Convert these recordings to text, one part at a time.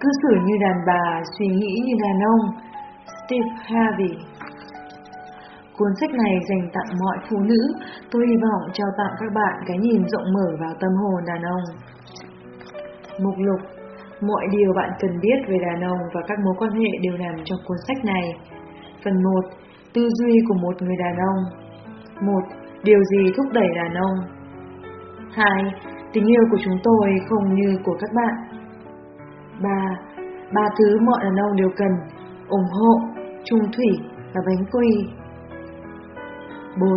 cư xử như đàn bà, suy nghĩ như đàn ông. Steve Harvey Cuốn sách này dành tặng mọi phụ nữ, tôi hy vọng trao tặng các bạn cái nhìn rộng mở vào tâm hồn đàn ông. Mục lục Mọi điều bạn cần biết về đàn ông và các mối quan hệ đều nằm trong cuốn sách này. Phần 1. Tư duy của một người đàn ông 1. Điều gì thúc đẩy đàn ông 2. Tình yêu của chúng tôi không như của các bạn ba Ba thứ mọi đàn ông đều cần ủng hộ, trung thủy và bánh quy 4.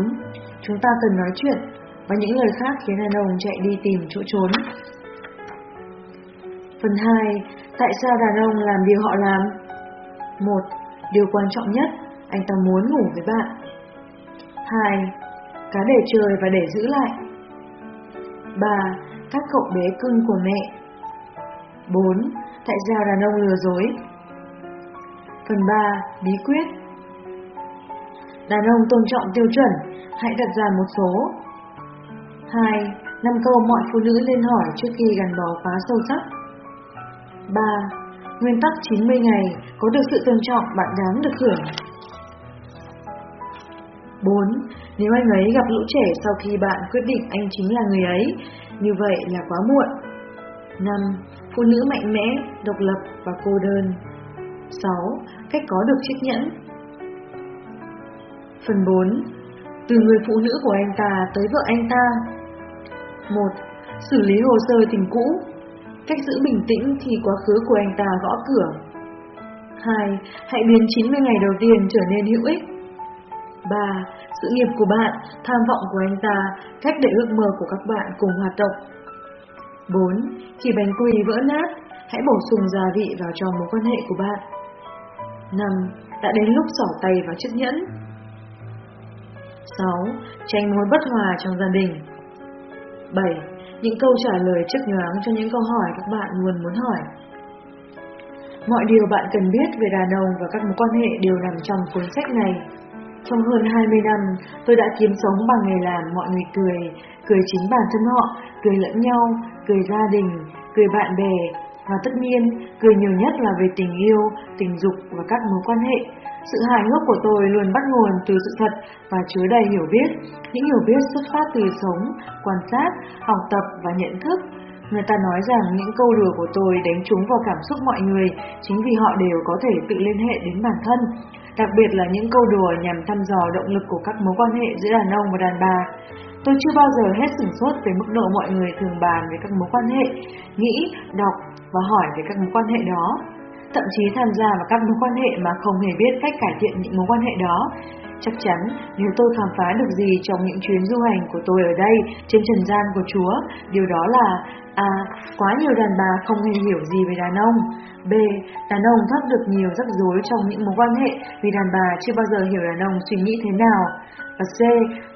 Chúng ta cần nói chuyện và những lời khác khiến đàn ông chạy đi tìm chỗ trốn. Phần 2. Tại sao đàn ông làm điều họ làm? 1. Điều quan trọng nhất, anh ta muốn ngủ với bạn. 2. Cá để chơi và để giữ lại. 3. Các cậu bé cưng của mẹ. 4. Tại sao đàn ông lừa dối? Phần 3. Bí quyết Đàn ông tôn trọng tiêu chuẩn, hãy đặt ra một số. 2. Năm câu mọi phụ nữ nên hỏi trước khi gắn bó quá sâu sắc. 3. Nguyên tắc 90 ngày, có được sự tôn trọng bạn đáng được hưởng. 4. Nếu anh ấy gặp lũ trẻ sau khi bạn quyết định anh chính là người ấy, như vậy là quá muộn. 5. Phụ nữ mạnh mẽ, độc lập và cô đơn. 6. Cách có được chiếc nhẫn Phần 4 Từ người phụ nữ của anh ta tới vợ anh ta 1. Xử lý hồ sơ tình cũ Cách giữ bình tĩnh khi quá khứ của anh ta gõ cửa 2. Hãy biến 90 ngày đầu tiên trở nên hữu ích 3. Sự nghiệp của bạn, tham vọng của anh ta, cách để ước mơ của các bạn cùng hoạt động 4. Khi bánh quy vỡ nát, hãy bổ sung gia vị vào trong mối quan hệ của bạn 5. Đã đến lúc sỏ tay vào chiếc nhẫn 6. Tránh mối bất hòa trong gia đình 7. Những câu trả lời trước nhoáng cho những câu hỏi các bạn luôn muốn hỏi Mọi điều bạn cần biết về đàn ông và các mối quan hệ đều nằm trong cuốn sách này. Trong hơn 20 năm, tôi đã kiếm sống bằng nghề làm mọi người cười, cười chính bản thân họ, cười lẫn nhau, cười gia đình, cười bạn bè, và tất nhiên, cười nhiều nhất là về tình yêu, tình dục và các mối quan hệ, sự hài hước của tôi luôn bắt nguồn từ sự thật và chứa đầy hiểu biết. Những hiểu biết xuất phát từ sống, quan sát, học tập và nhận thức. Người ta nói rằng những câu đùa của tôi đánh trúng vào cảm xúc mọi người chính vì họ đều có thể tự liên hệ đến bản thân. Đặc biệt là những câu đùa nhằm thăm dò động lực của các mối quan hệ giữa đàn ông và đàn bà. Tôi chưa bao giờ hết sửng sốt về mức độ mọi người thường bàn về các mối quan hệ, nghĩ, đọc và hỏi về các mối quan hệ đó thậm chí tham gia vào các mối quan hệ mà không hề biết cách cải thiện những mối quan hệ đó. Chắc chắn nếu tôi khám phá được gì trong những chuyến du hành của tôi ở đây trên trần gian của Chúa, điều đó là A. Quá nhiều đàn bà không hề hiểu gì về đàn ông B. Đàn ông thoát được nhiều rắc rối trong những mối quan hệ vì đàn bà chưa bao giờ hiểu đàn ông suy nghĩ thế nào và C.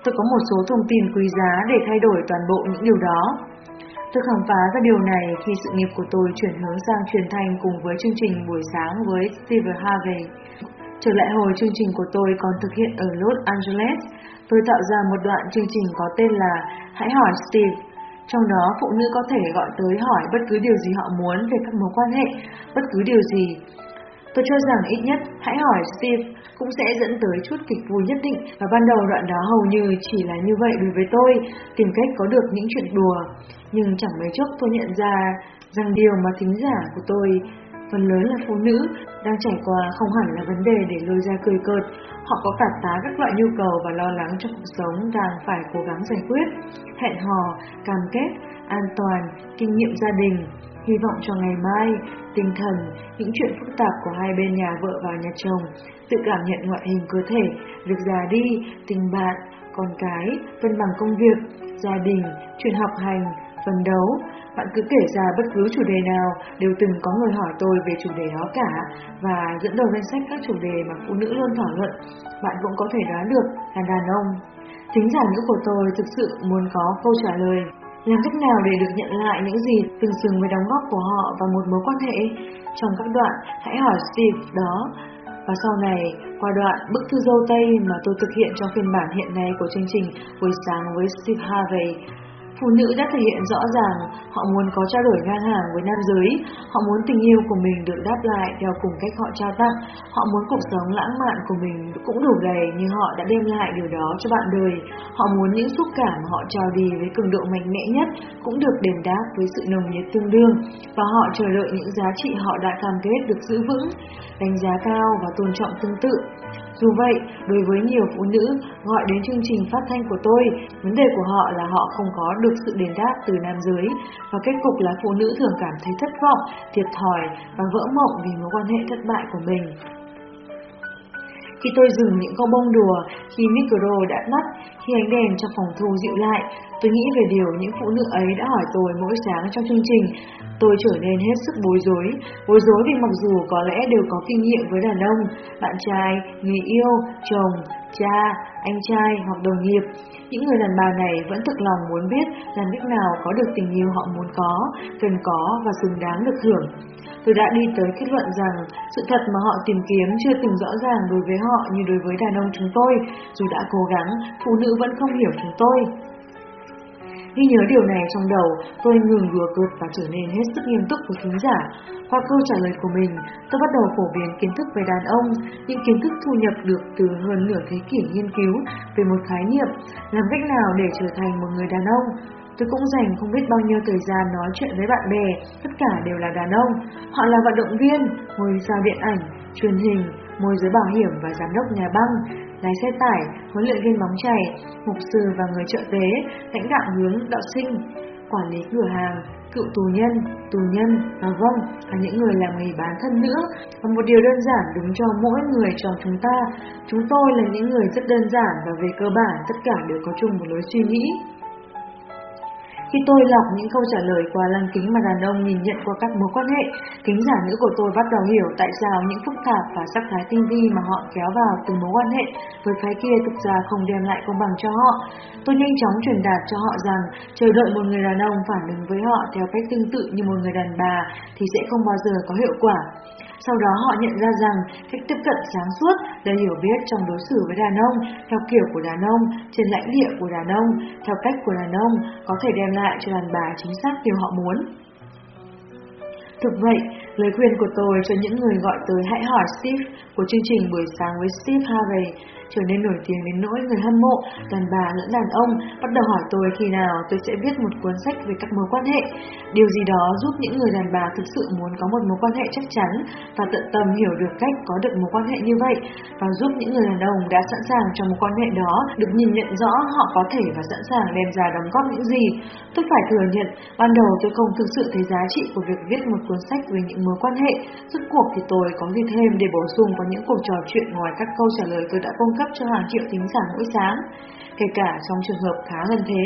Tôi có một số thông tin quý giá để thay đổi toàn bộ những điều đó Tôi khám phá ra điều này khi sự nghiệp của tôi chuyển hướng sang truyền thanh cùng với chương trình buổi sáng với Steve Harvey. Trở lại hồi chương trình của tôi còn thực hiện ở Los Angeles, tôi tạo ra một đoạn chương trình có tên là Hãy hỏi Steve. Trong đó phụ nữ có thể gọi tới hỏi bất cứ điều gì họ muốn về các mối quan hệ, bất cứ điều gì. Tôi cho rằng ít nhất Hãy hỏi Steve cũng sẽ dẫn tới chút kịch vui nhất định và ban đầu đoạn đó hầu như chỉ là như vậy đối với tôi, tìm cách có được những chuyện đùa. Nhưng chẳng mấy chốc tôi nhận ra rằng điều mà thính giả của tôi phần lớn là phụ nữ đang trải qua không hẳn là vấn đề để lôi ra cười cợt. Họ có cả tá các loại nhu cầu và lo lắng trong cuộc sống đang phải cố gắng giải quyết. Hẹn hò, cam kết, an toàn, kinh nghiệm gia đình, hy vọng cho ngày mai, tinh thần, những chuyện phức tạp của hai bên nhà vợ và nhà chồng, tự cảm nhận ngoại hình cơ thể, việc già đi, tình bạn, con cái, cân bằng công việc, gia đình, chuyện học hành, phấn đấu, bạn cứ kể ra bất cứ chủ đề nào đều từng có người hỏi tôi về chủ đề đó cả và dẫn đầu danh sách các chủ đề mà phụ nữ luôn thảo luận, bạn cũng có thể đoán được là đàn ông. Thính giả nữ của tôi thực sự muốn có câu trả lời. Làm cách nào để được nhận lại những gì tương xứng với đóng góp của họ vào một mối quan hệ? Trong các đoạn, hãy hỏi Steve đó. Và sau này, qua đoạn bức thư dâu Tây mà tôi thực hiện trong phiên bản hiện nay của chương trình Buổi sáng với Steve Harvey, Phụ nữ đã thể hiện rõ ràng họ muốn có trao đổi ngang hàng với nam giới, họ muốn tình yêu của mình được đáp lại theo cùng cách họ trao tặng, họ muốn cuộc sống lãng mạn của mình cũng đủ đầy như họ đã đem lại điều đó cho bạn đời, họ muốn những xúc cảm họ trao đi với cường độ mạnh mẽ nhất cũng được đền đáp với sự nồng nhiệt tương đương. Và họ chờ đợi những giá trị họ đã cam kết được giữ vững, đánh giá cao và tôn trọng tương tự. Dù vậy, đối với nhiều phụ nữ gọi đến chương trình phát thanh của tôi, vấn đề của họ là họ không có được sự đền đáp từ nam giới và kết cục là phụ nữ thường cảm thấy thất vọng, thiệt thòi và vỡ mộng vì mối quan hệ thất bại của mình. Khi tôi dừng những câu bông đùa, khi micro đã tắt, khi ánh đèn trong phòng thu dịu lại, tôi nghĩ về điều những phụ nữ ấy đã hỏi tôi mỗi sáng trong chương trình. Tôi trở nên hết sức bối rối, bối rối vì mặc dù có lẽ đều có kinh nghiệm với đàn ông, bạn trai, người yêu, chồng, cha, anh trai hoặc đồng nghiệp, những người đàn bà này vẫn thực lòng muốn biết làm cách nào có được tình yêu họ muốn có, cần có và xứng đáng được hưởng. Tôi đã đi tới kết luận rằng sự thật mà họ tìm kiếm chưa từng rõ ràng đối với họ như đối với đàn ông chúng tôi, dù đã cố gắng, phụ nữ vẫn không hiểu chúng tôi. Ghi nhớ điều này trong đầu, tôi ngừng đùa cợt và trở nên hết sức nghiêm túc với khán giả. Qua câu trả lời của mình, tôi bắt đầu phổ biến kiến thức về đàn ông, những kiến thức thu nhập được từ hơn nửa thế kỷ nghiên cứu về một khái niệm, làm cách nào để trở thành một người đàn ông. Tôi cũng dành không biết bao nhiêu thời gian nói chuyện với bạn bè, tất cả đều là đàn ông. Họ là vận động viên, ngôi sao điện ảnh, truyền hình, môi giới bảo hiểm và giám đốc nhà băng, lái xe tải, huấn luyện viên bóng chày, mục sư và người trợ tế, lãnh đạo hướng đạo sinh, quản lý cửa hàng, cựu tù nhân, tù nhân và vâng, là những người làm nghề bán thân nữa. Và một điều đơn giản đúng cho mỗi người trong chúng ta, chúng tôi là những người rất đơn giản và về cơ bản tất cả đều có chung một lối suy nghĩ. Khi tôi lọc những câu trả lời qua lăng kính mà đàn ông nhìn nhận qua các mối quan hệ, kính giả nữ của tôi bắt đầu hiểu tại sao những phức tạp và sắc thái tinh vi mà họ kéo vào từ mối quan hệ với phái kia thực ra không đem lại công bằng cho họ. Tôi nhanh chóng truyền đạt cho họ rằng chờ đợi một người đàn ông phản ứng với họ theo cách tương tự như một người đàn bà thì sẽ không bao giờ có hiệu quả. Sau đó họ nhận ra rằng cách tiếp cận sáng suốt là hiểu biết trong đối xử với đàn ông, theo kiểu của đàn ông, trên lãnh địa của đàn ông, theo cách của đàn ông, có thể đem lại cho đàn bà chính xác điều họ muốn. Thực vậy, lời khuyên của tôi cho những người gọi tới hãy hỏi Steve của chương trình buổi sáng với Steve Harvey trở nên nổi tiếng đến nỗi người hâm mộ, đàn bà lẫn đàn ông bắt đầu hỏi tôi khi nào tôi sẽ viết một cuốn sách về các mối quan hệ. Điều gì đó giúp những người đàn bà thực sự muốn có một mối quan hệ chắc chắn và tận tâm hiểu được cách có được mối quan hệ như vậy và giúp những người đàn ông đã sẵn sàng trong mối quan hệ đó được nhìn nhận rõ họ có thể và sẵn sàng đem ra đóng góp những gì. Tôi phải thừa nhận, ban đầu tôi không thực sự thấy giá trị của việc viết một cuốn sách về những mối quan hệ. Rốt cuộc thì tôi có gì thêm để bổ sung vào những cuộc trò chuyện ngoài các câu trả lời tôi đã cung cấp cho hàng triệu thính giả mỗi sáng. Kể cả trong trường hợp khá gần thế,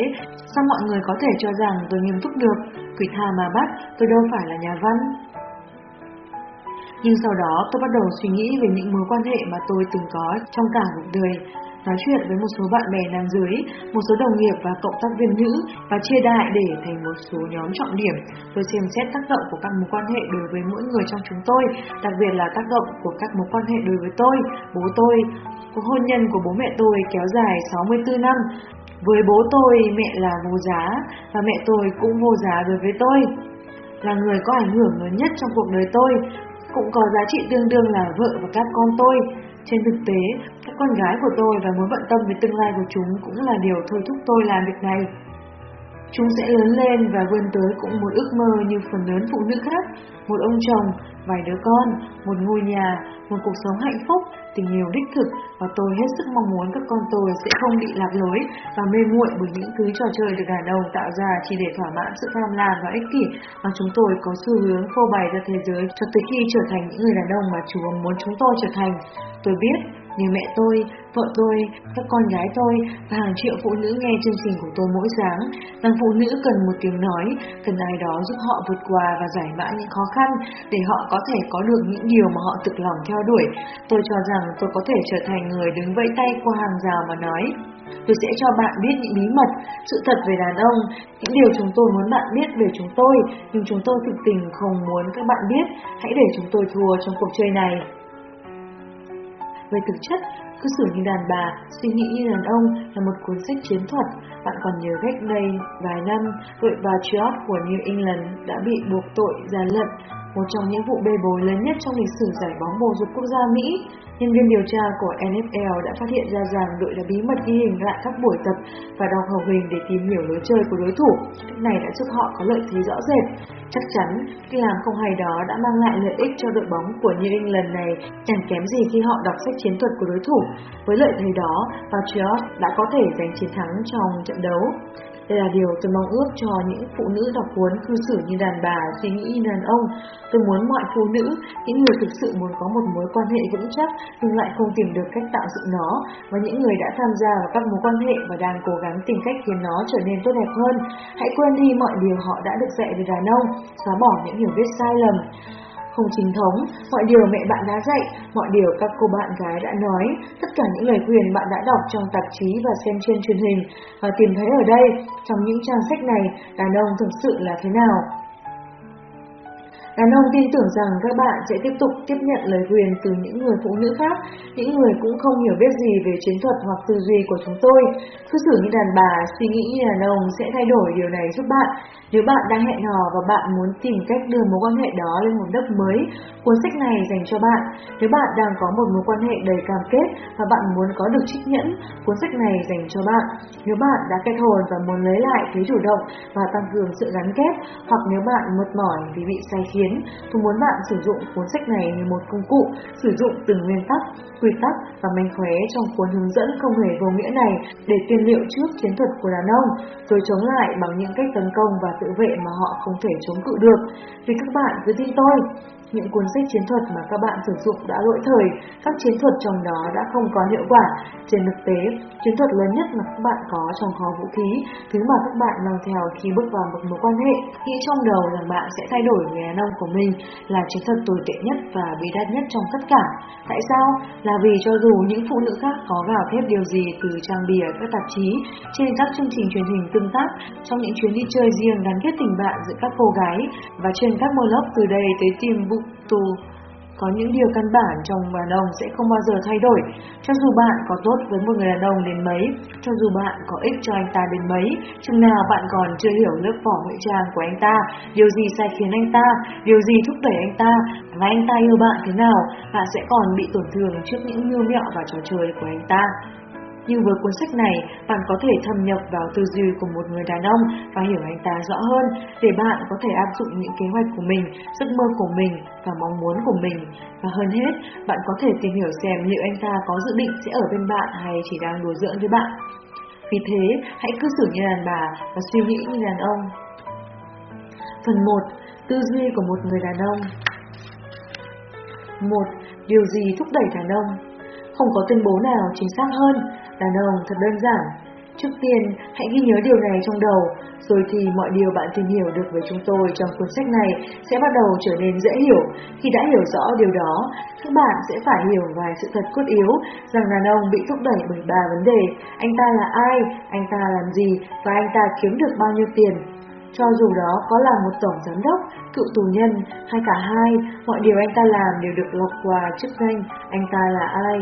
sao mọi người có thể cho rằng tôi nghiêm túc được, quỷ tha mà bắt, tôi đâu phải là nhà văn. Nhưng sau đó tôi bắt đầu suy nghĩ về những mối quan hệ mà tôi từng có trong cả cuộc đời, nói chuyện với một số bạn bè nam giới, một số đồng nghiệp và cộng tác viên nữ và chia đại để thành một số nhóm trọng điểm. Tôi xem xét tác động của các mối quan hệ đối với mỗi người trong chúng tôi, đặc biệt là tác động của các mối quan hệ đối với tôi, bố tôi. Cuộc hôn nhân của bố mẹ tôi kéo dài 64 năm. Với bố tôi, mẹ là vô giá và mẹ tôi cũng vô giá đối với tôi. Là người có ảnh hưởng lớn nhất trong cuộc đời tôi, cũng có giá trị tương đương là vợ và các con tôi. Trên thực tế, con gái của tôi và mối bận tâm về tương lai của chúng cũng là điều thôi thúc tôi làm việc này. Chúng sẽ lớn lên và vươn tới cũng một ước mơ như phần lớn phụ nữ khác, một ông chồng, vài đứa con, một ngôi nhà, một cuộc sống hạnh phúc, tình yêu đích thực và tôi hết sức mong muốn các con tôi sẽ không bị lạc lối và mê muội bởi những thứ trò chơi được đàn ông tạo ra chỉ để thỏa mãn sự tham lam và ích kỷ mà chúng tôi có xu hướng phô bày ra thế giới cho tới khi trở thành những người đàn ông mà Chúa muốn chúng tôi trở thành. Tôi biết như mẹ tôi, vợ tôi, các con gái tôi và hàng triệu phụ nữ nghe chương trình của tôi mỗi sáng, rằng phụ nữ cần một tiếng nói, cần ai đó giúp họ vượt qua và giải mã những khó khăn để họ có thể có được những điều mà họ thực lòng theo đuổi. Tôi cho rằng tôi có thể trở thành người đứng vẫy tay qua hàng rào mà nói. Tôi sẽ cho bạn biết những bí mật, sự thật về đàn ông, những điều chúng tôi muốn bạn biết về chúng tôi, nhưng chúng tôi thực tình không muốn các bạn biết. Hãy để chúng tôi thua trong cuộc chơi này. Về thực chất, cư xử như đàn bà, suy nghĩ như đàn ông là một cuốn sách chiến thuật. Bạn còn nhớ cách đây vài năm, đội Patriot của New England đã bị buộc tội gian lận, một trong những vụ bê bối lớn nhất trong lịch sử giải bóng bầu dục quốc gia Mỹ. Nhân viên điều tra của NFL đã phát hiện ra rằng đội đã bí mật ghi hình lại các buổi tập và đọc hầu hình để tìm hiểu lối chơi của đối thủ. Cách này đã giúp họ có lợi thế rõ rệt. Chắc chắn, cách làm không hay đó đã mang lại lợi ích cho đội bóng của New England này chẳng kém gì khi họ đọc sách chiến thuật của đối thủ. Với lợi thế đó, Patriots đã có thể giành chiến thắng trong trận đấu. Đây là điều tôi mong ước cho những phụ nữ đọc cuốn cư xử như đàn bà, suy nghĩ như đàn ông. Tôi muốn mọi phụ nữ, những người thực sự muốn có một mối quan hệ vững chắc nhưng lại không tìm được cách tạo dựng nó, và những người đã tham gia vào các mối quan hệ và đang cố gắng tìm cách khiến nó trở nên tốt đẹp hơn. Hãy quên đi mọi điều họ đã được dạy về đàn ông, xóa bỏ những hiểu biết sai lầm không chính thống, mọi điều mẹ bạn đã dạy, mọi điều các cô bạn gái đã nói, tất cả những lời khuyên bạn đã đọc trong tạp chí và xem trên truyền hình và tìm thấy ở đây, trong những trang sách này, đàn ông thực sự là thế nào. Đàn ông tin tưởng rằng các bạn sẽ tiếp tục tiếp nhận lời quyền từ những người phụ nữ khác, những người cũng không hiểu biết gì về chiến thuật hoặc tư duy của chúng tôi. Cứ xử như đàn bà, suy nghĩ như đàn ông sẽ thay đổi điều này giúp bạn. Nếu bạn đang hẹn hò và bạn muốn tìm cách đưa mối quan hệ đó lên một đất mới, cuốn sách này dành cho bạn. Nếu bạn đang có một mối quan hệ đầy cam kết và bạn muốn có được trích nhẫn, cuốn sách này dành cho bạn. Nếu bạn đã kết hôn và muốn lấy lại thế chủ động và tăng cường sự gắn kết, hoặc nếu bạn mệt mỏi vì bị sai khiến, tôi muốn bạn sử dụng cuốn sách này như một công cụ, sử dụng từng nguyên tắc, quy tắc và manh khóe trong cuốn hướng dẫn không hề vô nghĩa này để tiên liệu trước chiến thuật của đàn ông, rồi chống lại bằng những cách tấn công và tự vệ mà họ không thể chống cự được. Vì các bạn cứ tin tôi, những cuốn sách chiến thuật mà các bạn sử dụng đã lỗi thời, các chiến thuật trong đó đã không có hiệu quả. Trên thực tế, chiến thuật lớn nhất mà các bạn có trong kho vũ khí, thứ mà các bạn mang theo khi bước vào một mối quan hệ, nghĩ trong đầu rằng bạn sẽ thay đổi người đàn ông của mình là chiến thuật tồi tệ nhất và bí đắt nhất trong tất cả. Tại sao? Là vì cho dù những phụ nữ khác có gào thét điều gì từ trang bìa các tạp chí, trên các chương trình truyền hình tương tác, trong những chuyến đi chơi riêng gắn kết tình bạn giữa các cô gái và trên các blog từ đây tới tìm vụ tù có những điều căn bản trong đàn ông sẽ không bao giờ thay đổi. Cho dù bạn có tốt với một người đàn ông đến mấy, cho dù bạn có ích cho anh ta đến mấy, chừng nào bạn còn chưa hiểu lớp vỏ ngụy trang của anh ta, điều gì sai khiến anh ta, điều gì thúc đẩy anh ta, và anh ta yêu bạn thế nào, bạn sẽ còn bị tổn thương trước những mưu mẹo và trò chơi của anh ta. Nhưng với cuốn sách này, bạn có thể thâm nhập vào tư duy của một người đàn ông và hiểu anh ta rõ hơn để bạn có thể áp dụng những kế hoạch của mình, giấc mơ của mình và mong muốn của mình. Và hơn hết, bạn có thể tìm hiểu xem liệu anh ta có dự định sẽ ở bên bạn hay chỉ đang đùa giỡn với bạn. Vì thế, hãy cư xử như đàn bà và suy nghĩ như đàn ông. Phần 1. Tư duy của một người đàn ông 1. Điều gì thúc đẩy đàn ông? Không có tuyên bố nào chính xác hơn Đàn ông thật đơn giản. Trước tiên, hãy ghi nhớ điều này trong đầu, rồi thì mọi điều bạn tìm hiểu được về chúng tôi trong cuốn sách này sẽ bắt đầu trở nên dễ hiểu. Khi đã hiểu rõ điều đó, các bạn sẽ phải hiểu vài sự thật cốt yếu rằng đàn ông bị thúc đẩy bởi ba vấn đề. Anh ta là ai, anh ta làm gì và anh ta kiếm được bao nhiêu tiền. Cho dù đó có là một tổng giám đốc, cựu tù nhân hay cả hai, mọi điều anh ta làm đều được lọc qua chức danh anh ta là ai?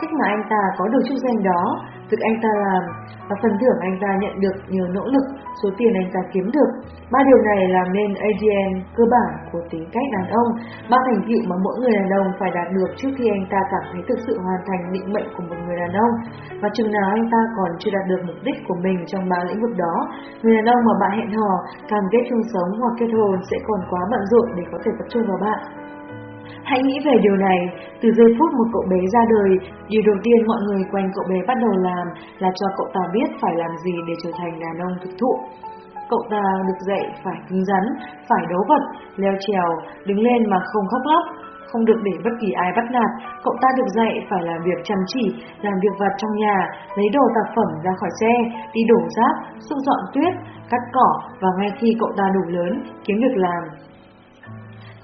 Cách mà anh ta có được chức danh đó, việc anh ta làm và phần thưởng anh ta nhận được nhờ nỗ lực, số tiền anh ta kiếm được. Ba điều này làm nên ADN cơ bản của tính cách đàn ông, ba thành tựu mà mỗi người đàn ông phải đạt được trước khi anh ta cảm thấy thực sự hoàn thành định mệnh của một người đàn ông. Và chừng nào anh ta còn chưa đạt được mục đích của mình trong ba lĩnh vực đó, người đàn ông mà bạn hẹn hò, cam kết chung sống hoặc kết hôn sẽ còn quá bận rộn để có thể tập trung vào bạn. Hãy nghĩ về điều này, từ giây phút một cậu bé ra đời, điều đầu tiên mọi người quanh cậu bé bắt đầu làm là cho cậu ta biết phải làm gì để trở thành đàn ông thực thụ. Cậu ta được dạy phải cứng rắn, phải đấu vật, leo trèo, đứng lên mà không khóc lóc, không được để bất kỳ ai bắt nạt. Cậu ta được dạy phải làm việc chăm chỉ, làm việc vặt trong nhà, lấy đồ tạp phẩm ra khỏi xe, đi đổ rác, xúc dọn tuyết, cắt cỏ và ngay khi cậu ta đủ lớn, kiếm việc làm,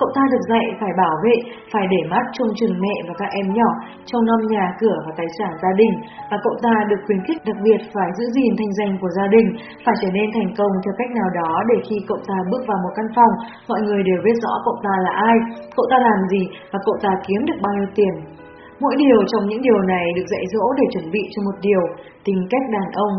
Cậu ta được dạy phải bảo vệ, phải để mắt trông chừng mẹ và các em nhỏ, trông nom nhà cửa và tài sản gia đình, và cậu ta được khuyến khích đặc biệt phải giữ gìn thanh danh của gia đình, phải trở nên thành công theo cách nào đó để khi cậu ta bước vào một căn phòng, mọi người đều biết rõ cậu ta là ai, cậu ta làm gì và cậu ta kiếm được bao nhiêu tiền. Mỗi điều trong những điều này được dạy dỗ để chuẩn bị cho một điều, tính cách đàn ông.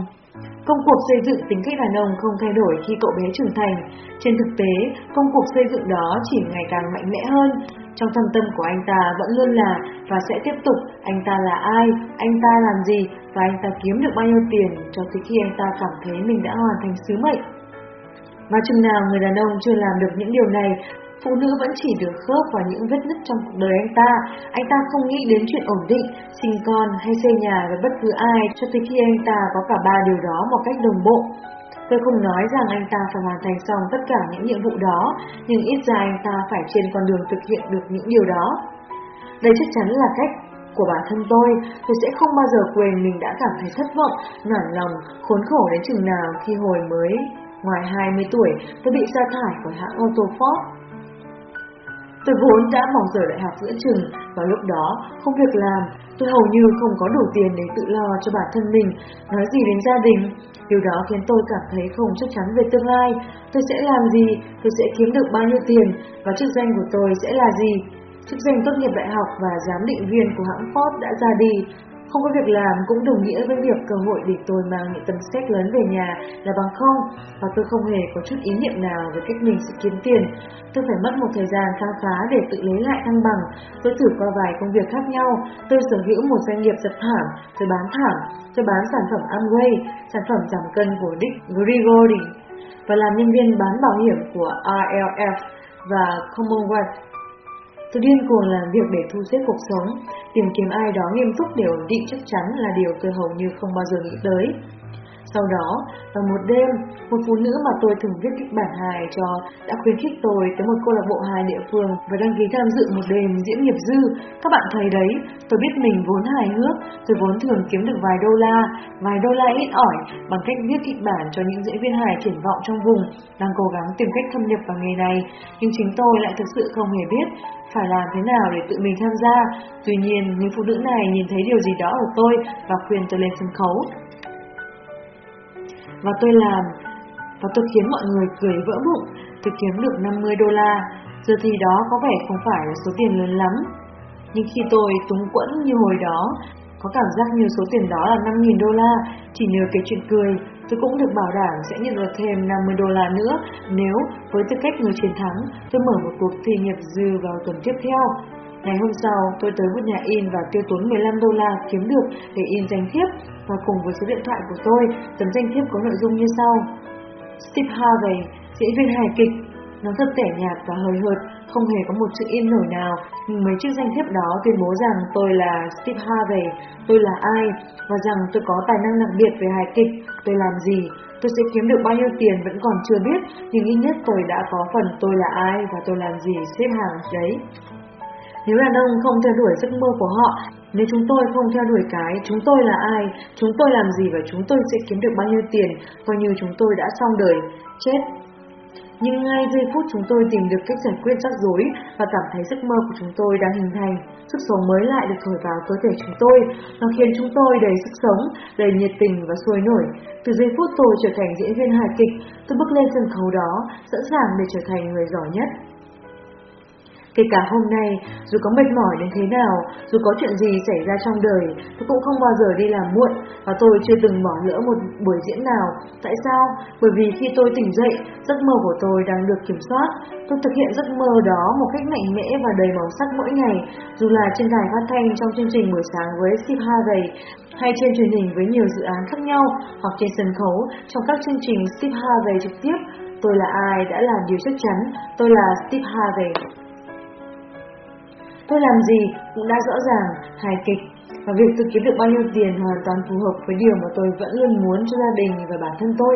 Công cuộc xây dựng tính cách đàn ông không thay đổi khi cậu bé trưởng thành. Trên thực tế, công cuộc xây dựng đó chỉ ngày càng mạnh mẽ hơn. Trong thâm tâm của anh ta vẫn luôn là và sẽ tiếp tục anh ta là ai, anh ta làm gì và anh ta kiếm được bao nhiêu tiền cho tới khi anh ta cảm thấy mình đã hoàn thành sứ mệnh. Và chừng nào người đàn ông chưa làm được những điều này phụ nữ vẫn chỉ được khớp vào những vết nứt trong cuộc đời anh ta. Anh ta không nghĩ đến chuyện ổn định, sinh con hay xây nhà với bất cứ ai cho tới khi anh ta có cả ba điều đó một cách đồng bộ. Tôi không nói rằng anh ta phải hoàn thành xong tất cả những nhiệm vụ đó, nhưng ít ra anh ta phải trên con đường thực hiện được những điều đó. Đây chắc chắn là cách của bản thân tôi, tôi sẽ không bao giờ quên mình đã cảm thấy thất vọng, nản lòng, khốn khổ đến chừng nào khi hồi mới ngoài 20 tuổi tôi bị sa thải khỏi hãng ô tô Ford. Tôi vốn đã bỏ giờ đại học giữa trường và lúc đó không việc làm, tôi hầu như không có đủ tiền để tự lo cho bản thân mình, nói gì đến gia đình. Điều đó khiến tôi cảm thấy không chắc chắn về tương lai. Tôi sẽ làm gì, tôi sẽ kiếm được bao nhiêu tiền và chức danh của tôi sẽ là gì. Chức danh tốt nghiệp đại học và giám định viên của hãng Ford đã ra đi, không có việc làm cũng đồng nghĩa với việc cơ hội để tôi mang những tấm xét lớn về nhà là bằng không và tôi không hề có chút ý niệm nào về cách mình sẽ kiếm tiền. Tôi phải mất một thời gian khám phá để tự lấy lại thăng bằng. Tôi thử qua vài công việc khác nhau. Tôi sở hữu một doanh nghiệp giật thảm, tôi bán thảm, tôi bán sản phẩm Amway, sản phẩm giảm cân của Dick Grigori và làm nhân viên bán bảo hiểm của RLF và Commonwealth. Tôi điên cuồng làm việc để thu xếp cuộc sống, tìm kiếm ai đó nghiêm túc để ổn định chắc chắn là điều tôi hầu như không bao giờ nghĩ tới. Sau đó, vào một đêm, một phụ nữ mà tôi thường viết kịch bản hài cho đã khuyến khích tôi tới một câu lạc bộ hài địa phương và đăng ký tham dự một đêm diễn nghiệp dư. Các bạn thấy đấy, tôi biết mình vốn hài hước, tôi vốn thường kiếm được vài đô la, vài đô la ít ỏi bằng cách viết kịch bản cho những diễn viên hài triển vọng trong vùng, đang cố gắng tìm cách thâm nhập vào nghề này, nhưng chính tôi lại thực sự không hề biết phải làm thế nào để tự mình tham gia. Tuy nhiên, người phụ nữ này nhìn thấy điều gì đó ở tôi và khuyên tôi lên sân khấu. Và tôi làm, và tôi khiến mọi người cười vỡ bụng. Tôi kiếm được 50 đô la, giờ thì đó có vẻ không phải là số tiền lớn lắm. Nhưng khi tôi túng quẫn như hồi đó, có cảm giác như số tiền đó là 5.000 đô la, chỉ nhờ cái chuyện cười, tôi cũng được bảo đảm sẽ nhận được thêm 50 đô la nữa. Nếu với tư cách người chiến thắng, tôi mở một cuộc thi nghiệp dư vào tuần tiếp theo. Ngày hôm sau, tôi tới một nhà in và tiêu tốn 15 đô la kiếm được để in danh thiếp. Và cùng với số điện thoại của tôi, tấm danh thiếp có nội dung như sau. Steve Harvey, diễn viên hài kịch, nó thật tẻ nhạt và hơi hợt, không hề có một chữ in nổi nào, mấy chiếc danh thiếp đó tuyên bố rằng tôi là Steve Harvey, tôi là ai, và rằng tôi có tài năng đặc biệt về hài kịch, tôi làm gì, tôi sẽ kiếm được bao nhiêu tiền vẫn còn chưa biết, nhưng ít nhất tôi đã có phần tôi là ai và tôi làm gì xếp hàng đấy. Nếu đàn ông không theo đuổi giấc mơ của họ, nếu chúng tôi không theo đuổi cái chúng tôi là ai, chúng tôi làm gì và chúng tôi sẽ kiếm được bao nhiêu tiền, coi như chúng tôi đã xong đời, chết nhưng ngay giây phút chúng tôi tìm được cách giải quyết rắc rối và cảm thấy giấc mơ của chúng tôi đang hình thành, sức sống mới lại được thổi vào cơ thể chúng tôi. Nó khiến chúng tôi đầy sức sống, đầy nhiệt tình và sôi nổi. Từ giây phút tôi trở thành diễn viên hài kịch, tôi bước lên sân khấu đó, sẵn sàng để trở thành người giỏi nhất. Kể cả hôm nay, dù có mệt mỏi đến thế nào, dù có chuyện gì xảy ra trong đời, tôi cũng không bao giờ đi làm muộn và tôi chưa từng bỏ lỡ một buổi diễn nào. Tại sao? Bởi vì khi tôi tỉnh dậy, giấc mơ của tôi đang được kiểm soát. Tôi thực hiện giấc mơ đó một cách mạnh mẽ và đầy màu sắc mỗi ngày, dù là trên đài phát thanh trong chương trình buổi sáng với Steve Harvey hay trên truyền hình với nhiều dự án khác nhau hoặc trên sân khấu trong các chương trình Steve Harvey trực tiếp. Tôi là ai đã là điều chắc chắn, tôi là Steve Harvey. Tôi làm gì cũng đã rõ ràng, hài kịch, và việc tôi kiếm được bao nhiêu tiền hoàn toàn phù hợp với điều mà tôi vẫn luôn muốn cho gia đình và bản thân tôi.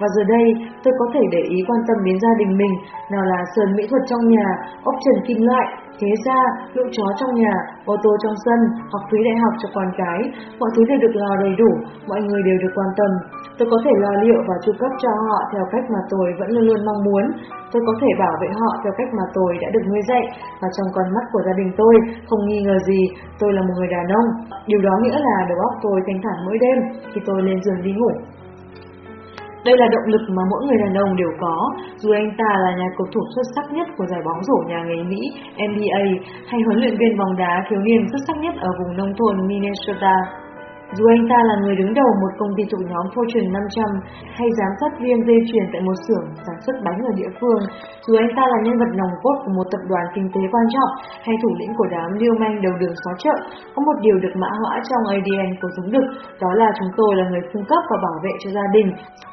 Và giờ đây, tôi có thể để ý quan tâm đến gia đình mình, nào là sườn mỹ thuật trong nhà, ốc trần kim loại, thế ra, lũ chó trong nhà, ô tô trong sân, học phí đại học cho con cái, mọi thứ đều được lo đầy đủ, mọi người đều được quan tâm. Tôi có thể lo liệu và chu cấp cho họ theo cách mà tôi vẫn luôn luôn mong muốn. Tôi có thể bảo vệ họ theo cách mà tôi đã được nuôi dạy và trong con mắt của gia đình tôi không nghi ngờ gì tôi là một người đàn ông. Điều đó nghĩa là đầu óc tôi thanh thản mỗi đêm khi tôi lên giường đi ngủ. Đây là động lực mà mỗi người đàn ông đều có, dù anh ta là nhà cầu thủ xuất sắc nhất của giải bóng rổ nhà nghề Mỹ NBA hay huấn luyện viên bóng đá thiếu niên xuất sắc nhất ở vùng nông thôn Minnesota. Dù anh ta là người đứng đầu một công ty thuộc nhóm Fortune 500 hay giám sát viên dây chuyền tại một xưởng sản xuất bánh ở địa phương, dù anh ta là nhân vật nòng cốt của một tập đoàn kinh tế quan trọng hay thủ lĩnh của đám liêu manh đầu đường xó chợ, có một điều được mã hóa trong ADN của chúng đực, đó là chúng tôi là người cung cấp và bảo vệ cho gia đình,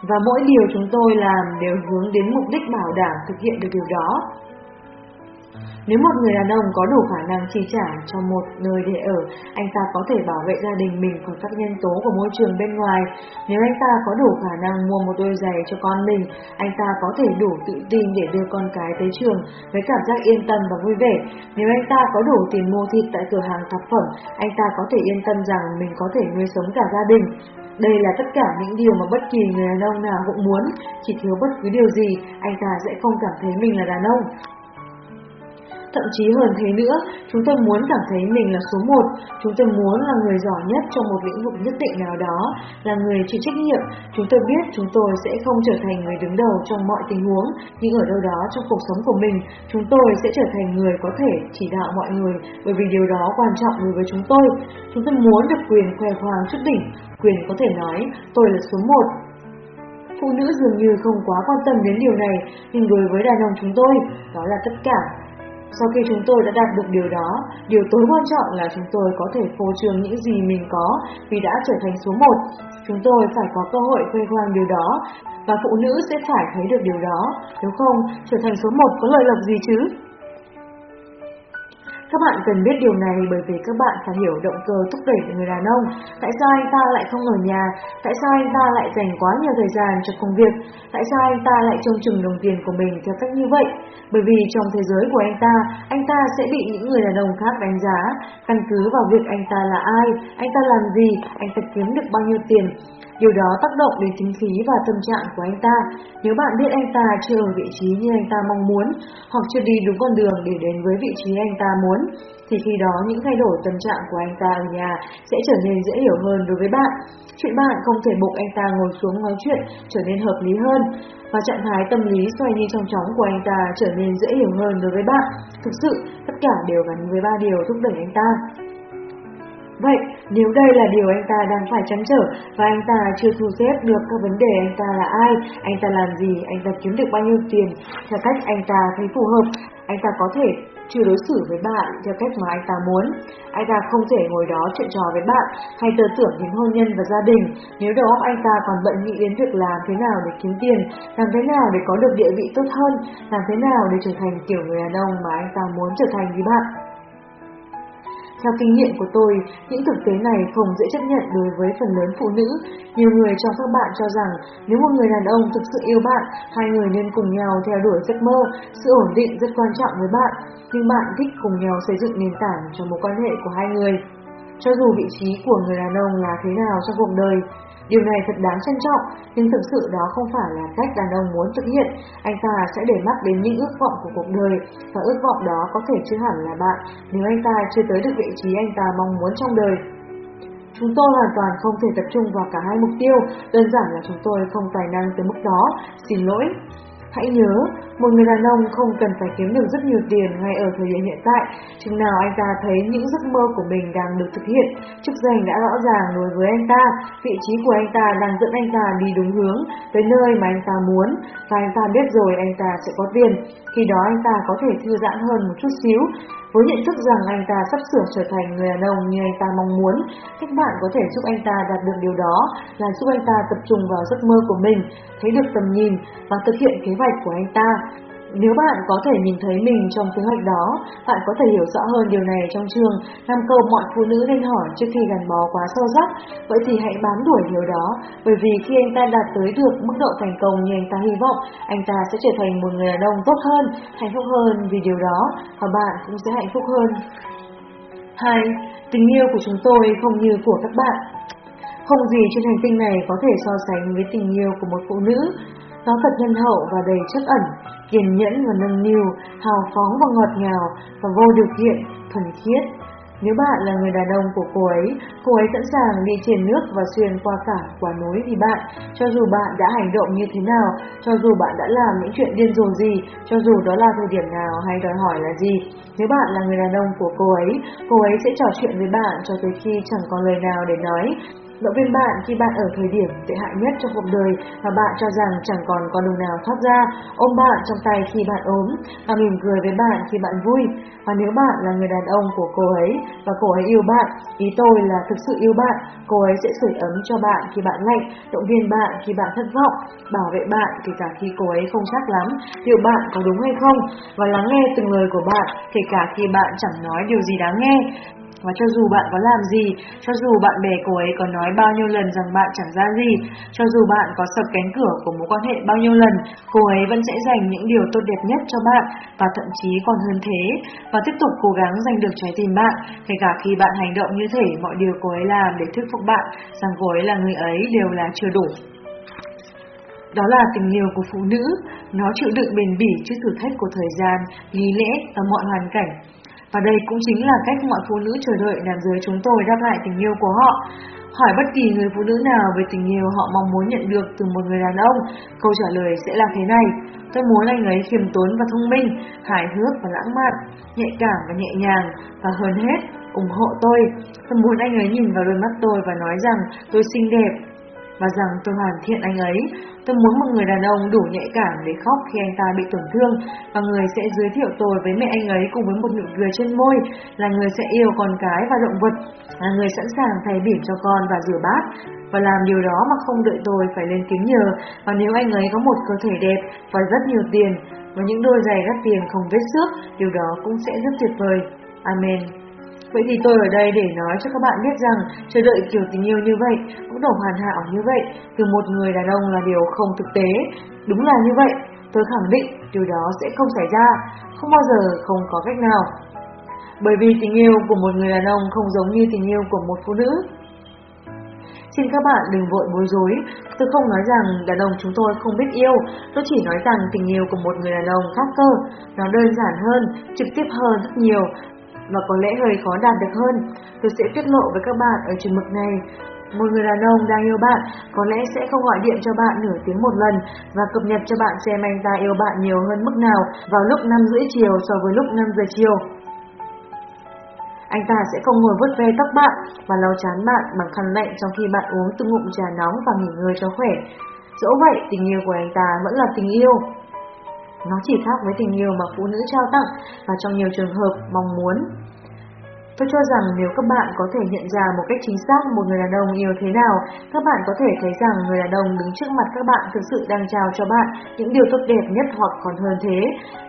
và mỗi điều chúng tôi làm đều hướng đến mục đích bảo đảm thực hiện được điều đó. Nếu một người đàn ông có đủ khả năng chi trả cho một nơi để ở, anh ta có thể bảo vệ gia đình mình khỏi các nhân tố của môi trường bên ngoài. Nếu anh ta có đủ khả năng mua một đôi giày cho con mình, anh ta có thể đủ tự tin để đưa con cái tới trường với cảm giác yên tâm và vui vẻ. Nếu anh ta có đủ tiền mua thịt tại cửa hàng tạp phẩm, anh ta có thể yên tâm rằng mình có thể nuôi sống cả gia đình. Đây là tất cả những điều mà bất kỳ người đàn ông nào cũng muốn, chỉ thiếu bất cứ điều gì, anh ta sẽ không cảm thấy mình là đàn ông. Thậm chí hơn thế nữa, chúng tôi muốn cảm thấy mình là số một, chúng tôi muốn là người giỏi nhất trong một lĩnh vực nhất định nào đó, là người chịu trách nhiệm. Chúng tôi biết chúng tôi sẽ không trở thành người đứng đầu trong mọi tình huống, nhưng ở đâu đó trong cuộc sống của mình, chúng tôi sẽ trở thành người có thể chỉ đạo mọi người, bởi vì điều đó quan trọng đối với chúng tôi. Chúng tôi muốn được quyền khoe khoang chút đỉnh, quyền có thể nói tôi là số một, Phụ nữ dường như không quá quan tâm đến điều này, nhưng đối với đàn ông chúng tôi, đó là tất cả. Sau khi chúng tôi đã đạt được điều đó, điều tối quan trọng là chúng tôi có thể phô trương những gì mình có vì đã trở thành số một. Chúng tôi phải có cơ hội khoe khoang điều đó và phụ nữ sẽ phải thấy được điều đó, nếu không trở thành số một có lợi lộc gì chứ? Các bạn cần biết điều này bởi vì các bạn phải hiểu động cơ thúc đẩy người đàn ông. Tại sao anh ta lại không ở nhà? Tại sao anh ta lại dành quá nhiều thời gian cho công việc? Tại sao anh ta lại trông chừng đồng tiền của mình theo cách như vậy? Bởi vì trong thế giới của anh ta, anh ta sẽ bị những người đàn ông khác đánh giá, căn cứ vào việc anh ta là ai, anh ta làm gì, anh ta kiếm được bao nhiêu tiền. Điều đó tác động đến tính khí và tâm trạng của anh ta. Nếu bạn biết anh ta chưa ở vị trí như anh ta mong muốn, hoặc chưa đi đúng con đường để đến với vị trí anh ta muốn, thì khi đó những thay đổi tâm trạng của anh ta ở nhà sẽ trở nên dễ hiểu hơn đối với bạn. Chuyện bạn không thể buộc anh ta ngồi xuống nói chuyện trở nên hợp lý hơn, và trạng thái tâm lý xoay như trong chóng của anh ta trở nên dễ hiểu hơn đối với bạn. Thực sự, tất cả đều gắn với ba điều thúc đẩy anh ta. Vậy, nếu đây là điều anh ta đang phải chăn trở và anh ta chưa thu xếp được các vấn đề anh ta là ai, anh ta làm gì, anh ta kiếm được bao nhiêu tiền, theo cách anh ta thấy phù hợp, anh ta có thể chưa đối xử với bạn theo cách mà anh ta muốn. Anh ta không thể ngồi đó chuyện trò với bạn hay tư tưởng đến hôn nhân và gia đình nếu đầu óc anh ta còn bận nghĩ đến việc làm thế nào để kiếm tiền, làm thế nào để có được địa vị tốt hơn, làm thế nào để trở thành kiểu người đàn ông mà anh ta muốn trở thành với bạn. Theo kinh nghiệm của tôi, những thực tế này không dễ chấp nhận đối với phần lớn phụ nữ. Nhiều người trong các bạn cho rằng nếu một người đàn ông thực sự yêu bạn, hai người nên cùng nhau theo đuổi giấc mơ, sự ổn định rất quan trọng với bạn, nhưng bạn thích cùng nhau xây dựng nền tảng cho mối quan hệ của hai người. Cho dù vị trí của người đàn ông là thế nào trong cuộc đời, Điều này thật đáng trân trọng, nhưng thực sự đó không phải là cách đàn ông muốn thực hiện. Anh ta sẽ để mắt đến những ước vọng của cuộc đời, và ước vọng đó có thể chưa hẳn là bạn nếu anh ta chưa tới được vị trí anh ta mong muốn trong đời. Chúng tôi hoàn toàn không thể tập trung vào cả hai mục tiêu, đơn giản là chúng tôi không tài năng tới mức đó. Xin lỗi. Hãy nhớ, một người đàn ông không cần phải kiếm được rất nhiều tiền ngay ở thời điểm hiện tại, chừng nào anh ta thấy những giấc mơ của mình đang được thực hiện, chức danh đã rõ ràng đối với anh ta, vị trí của anh ta đang dẫn anh ta đi đúng hướng, tới nơi mà anh ta muốn, và anh ta biết rồi anh ta sẽ có tiền, khi đó anh ta có thể thư giãn hơn một chút xíu, với nhận thức rằng anh ta sắp sửa trở thành người đàn ông như anh ta mong muốn, Các bạn có thể giúp anh ta đạt được điều đó là giúp anh ta tập trung vào giấc mơ của mình, thấy được tầm nhìn và thực hiện kế hoạch của anh ta. Nếu bạn có thể nhìn thấy mình trong kế hoạch đó, bạn có thể hiểu rõ hơn điều này trong trường, năm câu mọi phụ nữ nên hỏi trước khi gắn bó quá sâu sắc, vậy thì hãy bám đuổi điều đó, bởi vì khi anh ta đạt tới được mức độ thành công như anh ta hy vọng, anh ta sẽ trở thành một người đàn ông tốt hơn, hạnh phúc hơn vì điều đó, và bạn cũng sẽ hạnh phúc hơn. 2. Tình yêu của chúng tôi không như của các bạn. Không gì trên hành tinh này có thể so sánh với tình yêu của một phụ nữ. Nó thật nhân hậu và đầy chất ẩn, kiên nhẫn và nâng niu, hào phóng và ngọt ngào và vô điều kiện, thuần khiết. Nếu bạn là người đàn ông của cô ấy, cô ấy sẵn sàng đi trên nước và xuyên qua cả quả núi vì bạn, cho dù bạn đã hành động như thế nào, cho dù bạn đã làm những chuyện điên rồ gì, cho dù đó là thời điểm nào hay đòi hỏi là gì. Nếu bạn là người đàn ông của cô ấy, cô ấy sẽ trò chuyện với bạn cho tới khi chẳng còn lời nào để nói, Động viên bạn khi bạn ở thời điểm tệ hại nhất trong cuộc đời và bạn cho rằng chẳng còn con đường nào thoát ra, ôm bạn trong tay khi bạn ốm và mỉm cười với bạn khi bạn vui. Và nếu bạn là người đàn ông của cô ấy và cô ấy yêu bạn, ý tôi là thực sự yêu bạn, cô ấy sẽ sưởi ấm cho bạn khi bạn lạnh, động viên bạn khi bạn thất vọng, bảo vệ bạn kể cả khi cô ấy không chắc lắm liệu bạn có đúng hay không và lắng nghe từng lời của bạn kể cả khi bạn chẳng nói điều gì đáng nghe. Và cho dù bạn có làm gì, cho dù bạn bè cô ấy có nói bao nhiêu lần rằng bạn chẳng ra gì, cho dù bạn có sập cánh cửa của mối quan hệ bao nhiêu lần, cô ấy vẫn sẽ dành những điều tốt đẹp nhất cho bạn và thậm chí còn hơn thế và tiếp tục cố gắng giành được trái tim bạn, kể cả khi bạn hành động như thể mọi điều cô ấy làm để thuyết phục bạn rằng cô ấy là người ấy đều là chưa đủ. Đó là tình yêu của phụ nữ, nó chịu đựng bền bỉ trước thử thách của thời gian, lý lẽ và mọi hoàn cảnh. Và đây cũng chính là cách mọi phụ nữ chờ đợi nam giới chúng tôi đáp lại tình yêu của họ. Hỏi bất kỳ người phụ nữ nào về tình yêu họ mong muốn nhận được từ một người đàn ông, câu trả lời sẽ là thế này. Tôi muốn anh ấy khiêm tốn và thông minh, hài hước và lãng mạn, nhạy cảm và nhẹ nhàng, và hơn hết, ủng hộ tôi. Tôi muốn anh ấy nhìn vào đôi mắt tôi và nói rằng tôi xinh đẹp, và rằng tôi hoàn thiện anh ấy. Tôi muốn một người đàn ông đủ nhạy cảm để khóc khi anh ta bị tổn thương và người sẽ giới thiệu tôi với mẹ anh ấy cùng với một nụ cười trên môi, là người sẽ yêu con cái và động vật, là người sẵn sàng thay biển cho con và rửa bát và làm điều đó mà không đợi tôi phải lên tiếng nhờ. Và nếu anh ấy có một cơ thể đẹp và rất nhiều tiền và những đôi giày đắt tiền không vết xước, điều đó cũng sẽ rất tuyệt vời. Amen. Vậy thì tôi ở đây để nói cho các bạn biết rằng chờ đợi kiểu tình yêu như vậy, cũng đủ hoàn hảo như vậy, từ một người đàn ông là điều không thực tế. Đúng là như vậy, tôi khẳng định điều đó sẽ không xảy ra, không bao giờ không có cách nào. Bởi vì tình yêu của một người đàn ông không giống như tình yêu của một phụ nữ. Xin các bạn đừng vội bối rối, tôi không nói rằng đàn ông chúng tôi không biết yêu, tôi chỉ nói rằng tình yêu của một người đàn ông khác cơ, nó đơn giản hơn, trực tiếp hơn rất nhiều và có lẽ hơi khó đạt được hơn. Tôi sẽ tiết lộ với các bạn ở trường mực này. Một người đàn ông đang yêu bạn có lẽ sẽ không gọi điện cho bạn nửa tiếng một lần và cập nhật cho bạn xem anh ta yêu bạn nhiều hơn mức nào vào lúc 5 rưỡi chiều so với lúc 5 giờ chiều. Anh ta sẽ không ngồi vuốt ve tóc bạn và lau chán bạn bằng khăn lạnh trong khi bạn uống từng ngụm trà nóng và nghỉ ngơi cho khỏe. Dẫu vậy, tình yêu của anh ta vẫn là tình yêu. Nó chỉ khác với tình yêu mà phụ nữ trao tặng và trong nhiều trường hợp mong muốn. Tôi cho rằng nếu các bạn có thể nhận ra một cách chính xác một người đàn ông yêu thế nào, các bạn có thể thấy rằng người đàn ông đứng trước mặt các bạn thực sự đang trao cho bạn những điều tốt đẹp nhất hoặc còn hơn thế.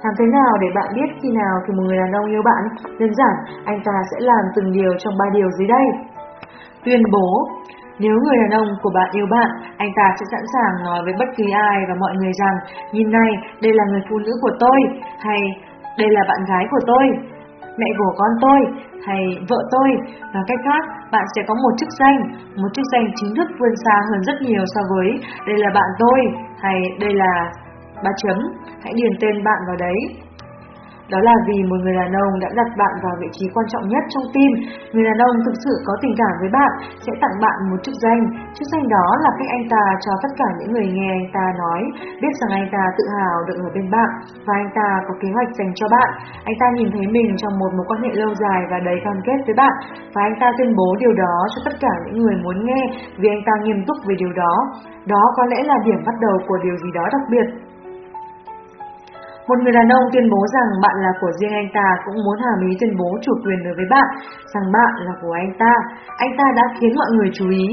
Làm thế nào để bạn biết khi nào thì một người đàn ông yêu bạn? Đơn giản, anh ta sẽ làm từng điều trong ba điều dưới đây. Tuyên bố nếu người đàn ông của bạn yêu bạn, anh ta sẽ sẵn sàng nói với bất kỳ ai và mọi người rằng Nhìn này, đây là người phụ nữ của tôi, hay đây là bạn gái của tôi, mẹ của con tôi, hay vợ tôi. Nói cách khác, bạn sẽ có một chức danh, một chức danh chính thức vươn xa hơn rất nhiều so với đây là bạn tôi, hay đây là ba chấm, hãy điền tên bạn vào đấy. Đó là vì một người đàn ông đã đặt bạn vào vị trí quan trọng nhất trong tim. Người đàn ông thực sự có tình cảm với bạn, sẽ tặng bạn một chức danh. Chức danh đó là cách anh ta cho tất cả những người nghe anh ta nói, biết rằng anh ta tự hào được ở bên bạn và anh ta có kế hoạch dành cho bạn. Anh ta nhìn thấy mình trong một mối quan hệ lâu dài và đầy cam kết với bạn và anh ta tuyên bố điều đó cho tất cả những người muốn nghe vì anh ta nghiêm túc về điều đó. Đó có lẽ là điểm bắt đầu của điều gì đó đặc biệt. Một người đàn ông tuyên bố rằng bạn là của riêng anh ta cũng muốn hàm ý tuyên bố chủ quyền đối với bạn, rằng bạn là của anh ta. Anh ta đã khiến mọi người chú ý.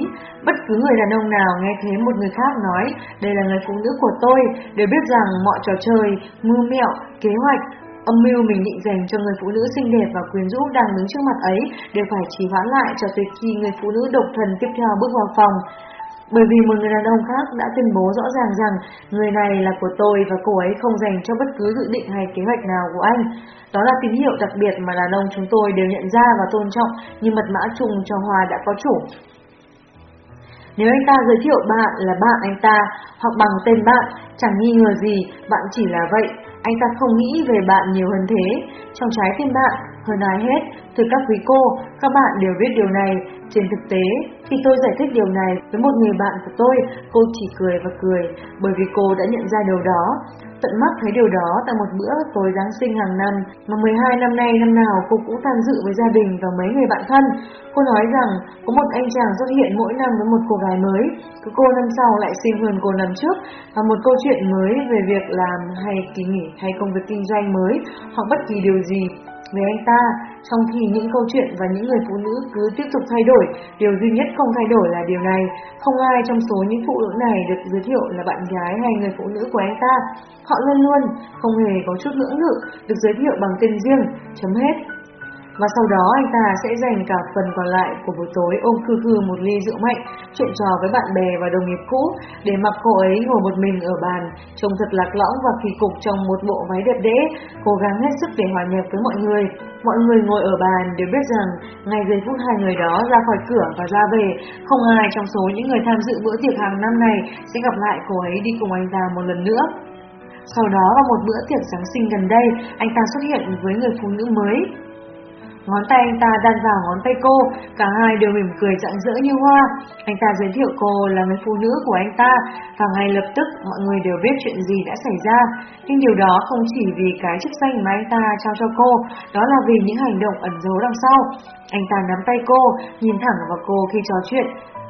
Bất cứ người đàn ông nào nghe thấy một người khác nói đây là người phụ nữ của tôi đều biết rằng mọi trò chơi, mưu mẹo, kế hoạch, âm mưu mình định dành cho người phụ nữ xinh đẹp và quyến rũ đang đứng trước mặt ấy đều phải trì hoãn lại cho tới khi người phụ nữ độc thần tiếp theo bước vào phòng. Bởi vì một người đàn ông khác đã tuyên bố rõ ràng rằng người này là của tôi và cô ấy không dành cho bất cứ dự định hay kế hoạch nào của anh. Đó là tín hiệu đặc biệt mà đàn ông chúng tôi đều nhận ra và tôn trọng như mật mã chung cho hoa đã có chủ. Nếu anh ta giới thiệu bạn là bạn anh ta hoặc bằng tên bạn, chẳng nghi ngờ gì, bạn chỉ là vậy. Anh ta không nghĩ về bạn nhiều hơn thế. Trong trái tim bạn, Hơn ai hết, thưa các quý cô, các bạn đều biết điều này. Trên thực tế, khi tôi giải thích điều này với một người bạn của tôi, cô chỉ cười và cười, bởi vì cô đã nhận ra điều đó. Tận mắt thấy điều đó tại một bữa tối Giáng sinh hàng năm mà 12 năm nay năm nào cô cũng tham dự với gia đình và mấy người bạn thân. Cô nói rằng có một anh chàng xuất hiện mỗi năm với một cô gái mới, cứ cô năm sau lại xinh hơn cô năm trước và một câu chuyện mới về việc làm hay kỳ nghỉ hay công việc kinh doanh mới hoặc bất kỳ điều gì về anh ta, trong khi những câu chuyện và những người phụ nữ cứ tiếp tục thay đổi, điều duy nhất không thay đổi là điều này, không ai trong số những phụ nữ này được giới thiệu là bạn gái hay người phụ nữ của anh ta. Họ luôn luôn, không hề có chút lưỡng lự, được giới thiệu bằng tên riêng, chấm hết. Và sau đó anh ta sẽ dành cả phần còn lại của buổi tối ôm khư khư một ly rượu mạnh, chuyện trò với bạn bè và đồng nghiệp cũ, để mặc cô ấy ngồi một mình ở bàn, trông thật lạc lõng và kỳ cục trong một bộ váy đẹp đẽ, cố gắng hết sức để hòa nhập với mọi người. Mọi người ngồi ở bàn đều biết rằng, ngay giây phút hai người đó ra khỏi cửa và ra về, không ai trong số những người tham dự bữa tiệc hàng năm này sẽ gặp lại cô ấy đi cùng anh ta một lần nữa. Sau đó vào một bữa tiệc Giáng sinh gần đây, anh ta xuất hiện với người phụ nữ mới, Ngón tay anh ta đan vào ngón tay cô, cả hai đều mỉm cười rạng rỡ như hoa. Anh ta giới thiệu cô là người phụ nữ của anh ta, và ngay lập tức mọi người đều biết chuyện gì đã xảy ra. Nhưng điều đó không chỉ vì cái chức danh mà anh ta trao cho cô, đó là vì những hành động ẩn giấu đằng sau. Anh ta nắm tay cô, nhìn thẳng vào cô khi trò chuyện,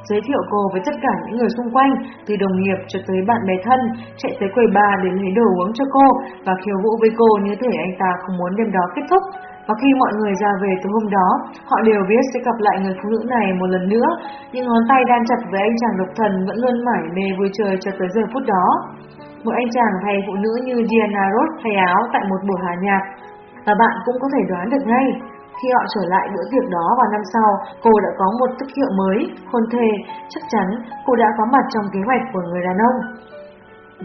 giới thiệu cô với tất cả những người xung quanh, từ đồng nghiệp cho tới bạn bè thân, chạy tới quầy bar để lấy đồ uống cho cô và khiêu vũ với cô như thể anh ta không muốn đêm đó kết thúc. Và khi mọi người ra về từ hôm đó, họ đều biết sẽ gặp lại người phụ nữ này một lần nữa. Những ngón tay đan chặt với anh chàng độc thần vẫn luôn mải mê vui chơi cho tới giờ phút đó. Một anh chàng thay phụ nữ như Diana Ross thay áo tại một buổi hòa nhạc. Và bạn cũng có thể đoán được ngay, khi họ trở lại bữa tiệc đó vào năm sau, cô đã có một thức hiệu mới, hôn thề, chắc chắn cô đã có mặt trong kế hoạch của người đàn ông.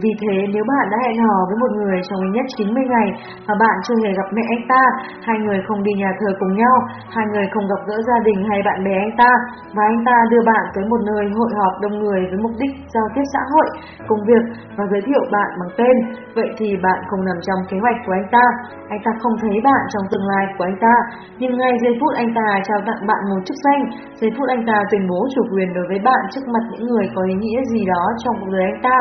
Vì thế nếu bạn đã hẹn hò với một người trong ít nhất 90 ngày và bạn chưa hề gặp mẹ anh ta, hai người không đi nhà thờ cùng nhau, hai người không gặp gỡ gia đình hay bạn bè anh ta, và anh ta đưa bạn tới một nơi hội họp đông người với mục đích giao tiếp xã hội, công việc và giới thiệu bạn bằng tên, vậy thì bạn không nằm trong kế hoạch của anh ta. Anh ta không thấy bạn trong tương lai của anh ta, nhưng ngay giây phút anh ta trao tặng bạn một chức danh, giây phút anh ta tuyên bố chủ quyền đối với bạn trước mặt những người có ý nghĩa gì đó trong cuộc đời anh ta,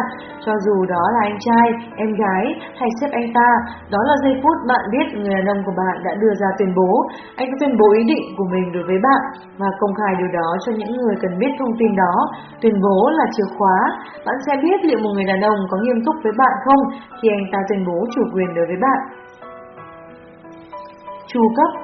cho dù đó là anh trai, em gái hay sếp anh ta, đó là giây phút bạn biết người đàn ông của bạn đã đưa ra tuyên bố. Anh đã tuyên bố ý định của mình đối với bạn và công khai điều đó cho những người cần biết thông tin đó. Tuyên bố là chìa khóa. Bạn sẽ biết liệu một người đàn ông có nghiêm túc với bạn không khi anh ta tuyên bố chủ quyền đối với bạn. Chu cấp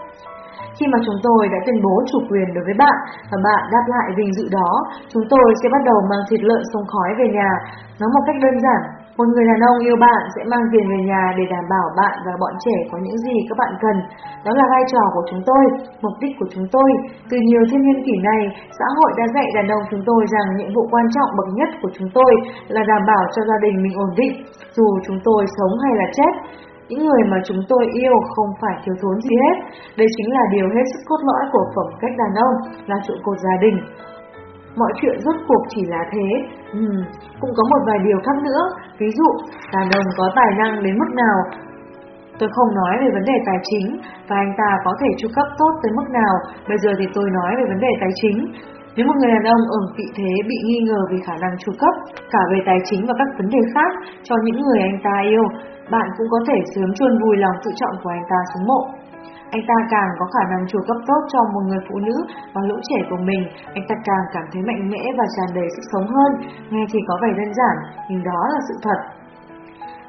khi mà chúng tôi đã tuyên bố chủ quyền đối với bạn và bạn đáp lại vinh dự đó, chúng tôi sẽ bắt đầu mang thịt lợn sông khói về nhà. Nói một cách đơn giản, một người đàn ông yêu bạn sẽ mang tiền về nhà để đảm bảo bạn và bọn trẻ có những gì các bạn cần. Đó là vai trò của chúng tôi, mục đích của chúng tôi. Từ nhiều thiên niên kỷ này, xã hội đã dạy đàn ông chúng tôi rằng nhiệm vụ quan trọng bậc nhất của chúng tôi là đảm bảo cho gia đình mình ổn định, dù chúng tôi sống hay là chết. Những người mà chúng tôi yêu không phải thiếu thốn gì hết. Đây chính là điều hết sức cốt lõi của phẩm cách đàn ông, là trụ cột gia đình. Mọi chuyện rốt cuộc chỉ là thế. Ừ, cũng có một vài điều khác nữa. Ví dụ, đàn ông có tài năng đến mức nào, Tôi không nói về vấn đề tài chính và anh ta có thể chu cấp tốt tới mức nào, bây giờ thì tôi nói về vấn đề tài chính. Nếu một người đàn ông ở vị thế bị nghi ngờ vì khả năng chu cấp, cả về tài chính và các vấn đề khác cho những người anh ta yêu, bạn cũng có thể sớm chuôn vùi lòng tự trọng của anh ta xuống mộ. Anh ta càng có khả năng chu cấp tốt cho một người phụ nữ và lũ trẻ của mình, anh ta càng cảm thấy mạnh mẽ và tràn đầy sức sống hơn. Nghe thì có vẻ đơn giản, nhưng đó là sự thật.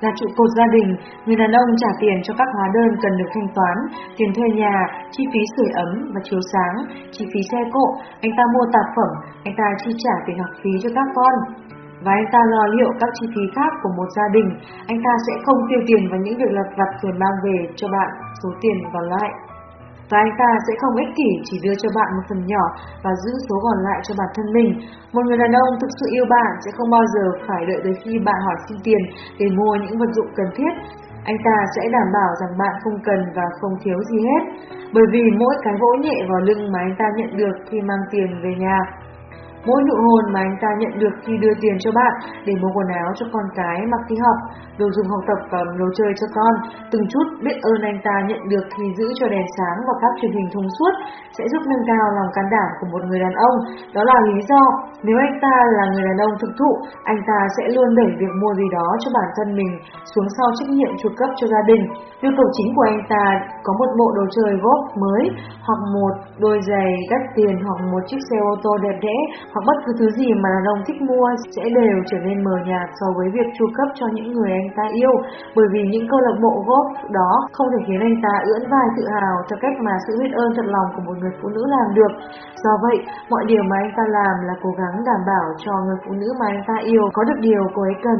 Là trụ cột gia đình, người đàn ông trả tiền cho các hóa đơn cần được thanh toán, tiền thuê nhà, chi phí sưởi ấm và chiếu sáng, chi phí xe cộ, anh ta mua tạp phẩm, anh ta chi trả tiền học phí cho các con và anh ta lo liệu các chi phí khác của một gia đình, anh ta sẽ không tiêu tiền vào những việc lặt vặt rồi mang về cho bạn số tiền còn lại. Và anh ta sẽ không ích kỷ chỉ đưa cho bạn một phần nhỏ và giữ số còn lại cho bản thân mình. Một người đàn ông thực sự yêu bạn sẽ không bao giờ phải đợi tới khi bạn hỏi xin tiền để mua những vật dụng cần thiết. Anh ta sẽ đảm bảo rằng bạn không cần và không thiếu gì hết. Bởi vì mỗi cái vỗ nhẹ vào lưng mà anh ta nhận được khi mang tiền về nhà Mỗi nụ hôn mà anh ta nhận được khi đưa tiền cho bạn để mua quần áo cho con cái mặc đi học, đồ dùng học tập và đồ chơi cho con, từng chút biết ơn anh ta nhận được khi giữ cho đèn sáng và các truyền hình thông suốt sẽ giúp nâng cao lòng can đảm của một người đàn ông. Đó là lý do nếu anh ta là người đàn ông thực thụ, anh ta sẽ luôn đẩy việc mua gì đó cho bản thân mình xuống sau trách nhiệm chu cấp cho gia đình. Nhu cầu chính của anh ta có một bộ đồ chơi golf mới hoặc một đôi giày đắt tiền hoặc một chiếc xe ô tô đẹp đẽ hoặc bất cứ thứ gì mà đàn ông thích mua sẽ đều trở nên mờ nhạt so với việc chu cấp cho những người anh ta yêu, bởi vì những câu lạc bộ golf đó không thể khiến anh ta ưỡn vai tự hào cho cách mà sự biết ơn thật lòng của một người phụ nữ làm được. Do vậy, mọi điều mà anh ta làm là cố gắng đảm bảo cho người phụ nữ mà anh ta yêu có được điều cô ấy cần.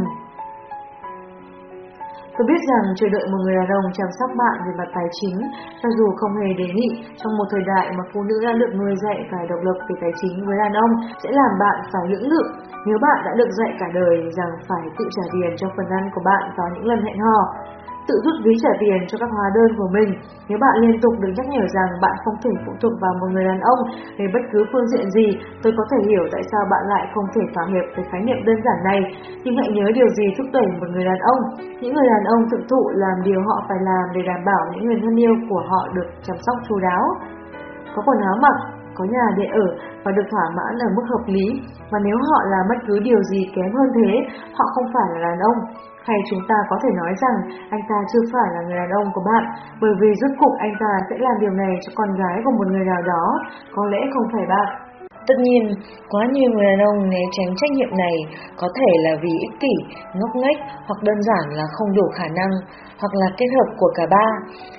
Tôi biết rằng chờ đợi một người đàn ông chăm sóc bạn về mặt tài chính, cho dù không hề đề nghị trong một thời đại mà phụ nữ đã được nuôi dạy phải độc lập về tài chính với đàn ông sẽ làm bạn phải lưỡng lự. Nếu bạn đã được dạy cả đời rằng phải tự trả tiền cho phần ăn của bạn vào những lần hẹn hò, tự rút ví trả tiền cho các hóa đơn của mình. Nếu bạn liên tục được nhắc nhở rằng bạn không thể phụ thuộc vào một người đàn ông về bất cứ phương diện gì, tôi có thể hiểu tại sao bạn lại không thể thỏa hiệp với khái niệm đơn giản này. Nhưng hãy nhớ điều gì thúc đẩy một người đàn ông. Những người đàn ông thực thụ làm điều họ phải làm để đảm bảo những người thân yêu của họ được chăm sóc chu đáo. Có quần áo mặc, có nhà để ở và được thỏa mãn ở mức hợp lý, Và nếu họ làm bất cứ điều gì kém hơn thế, họ không phải là đàn ông. Hay chúng ta có thể nói rằng anh ta chưa phải là người đàn ông của bạn, bởi vì rốt cuộc anh ta sẽ làm điều này cho con gái của một người nào đó, có lẽ không phải bạn. Tất nhiên, quá nhiều người đàn ông né tránh trách nhiệm này có thể là vì ích kỷ, ngốc nghếch hoặc đơn giản là không đủ khả năng, hoặc là kết hợp của cả ba.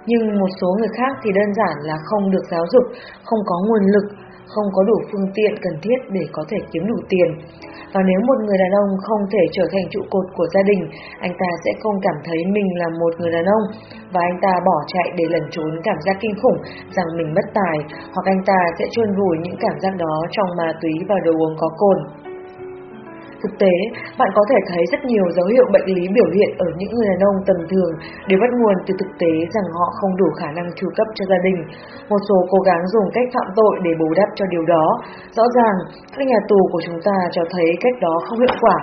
Nhưng một số người khác thì đơn giản là không được giáo dục, không có nguồn lực, không có đủ phương tiện cần thiết để có thể kiếm đủ tiền. Và nếu một người đàn ông không thể trở thành trụ cột của gia đình, anh ta sẽ không cảm thấy mình là một người đàn ông và anh ta bỏ chạy để lẩn trốn cảm giác kinh khủng rằng mình mất tài hoặc anh ta sẽ chôn vùi những cảm giác đó trong ma túy và đồ uống có cồn. Thực tế, bạn có thể thấy rất nhiều dấu hiệu bệnh lý biểu hiện ở những người đàn ông tầm thường đều bắt nguồn từ thực tế rằng họ không đủ khả năng chu cấp cho gia đình. Một số cố gắng dùng cách phạm tội để bù đắp cho điều đó. Rõ ràng, các nhà tù của chúng ta cho thấy cách đó không hiệu quả.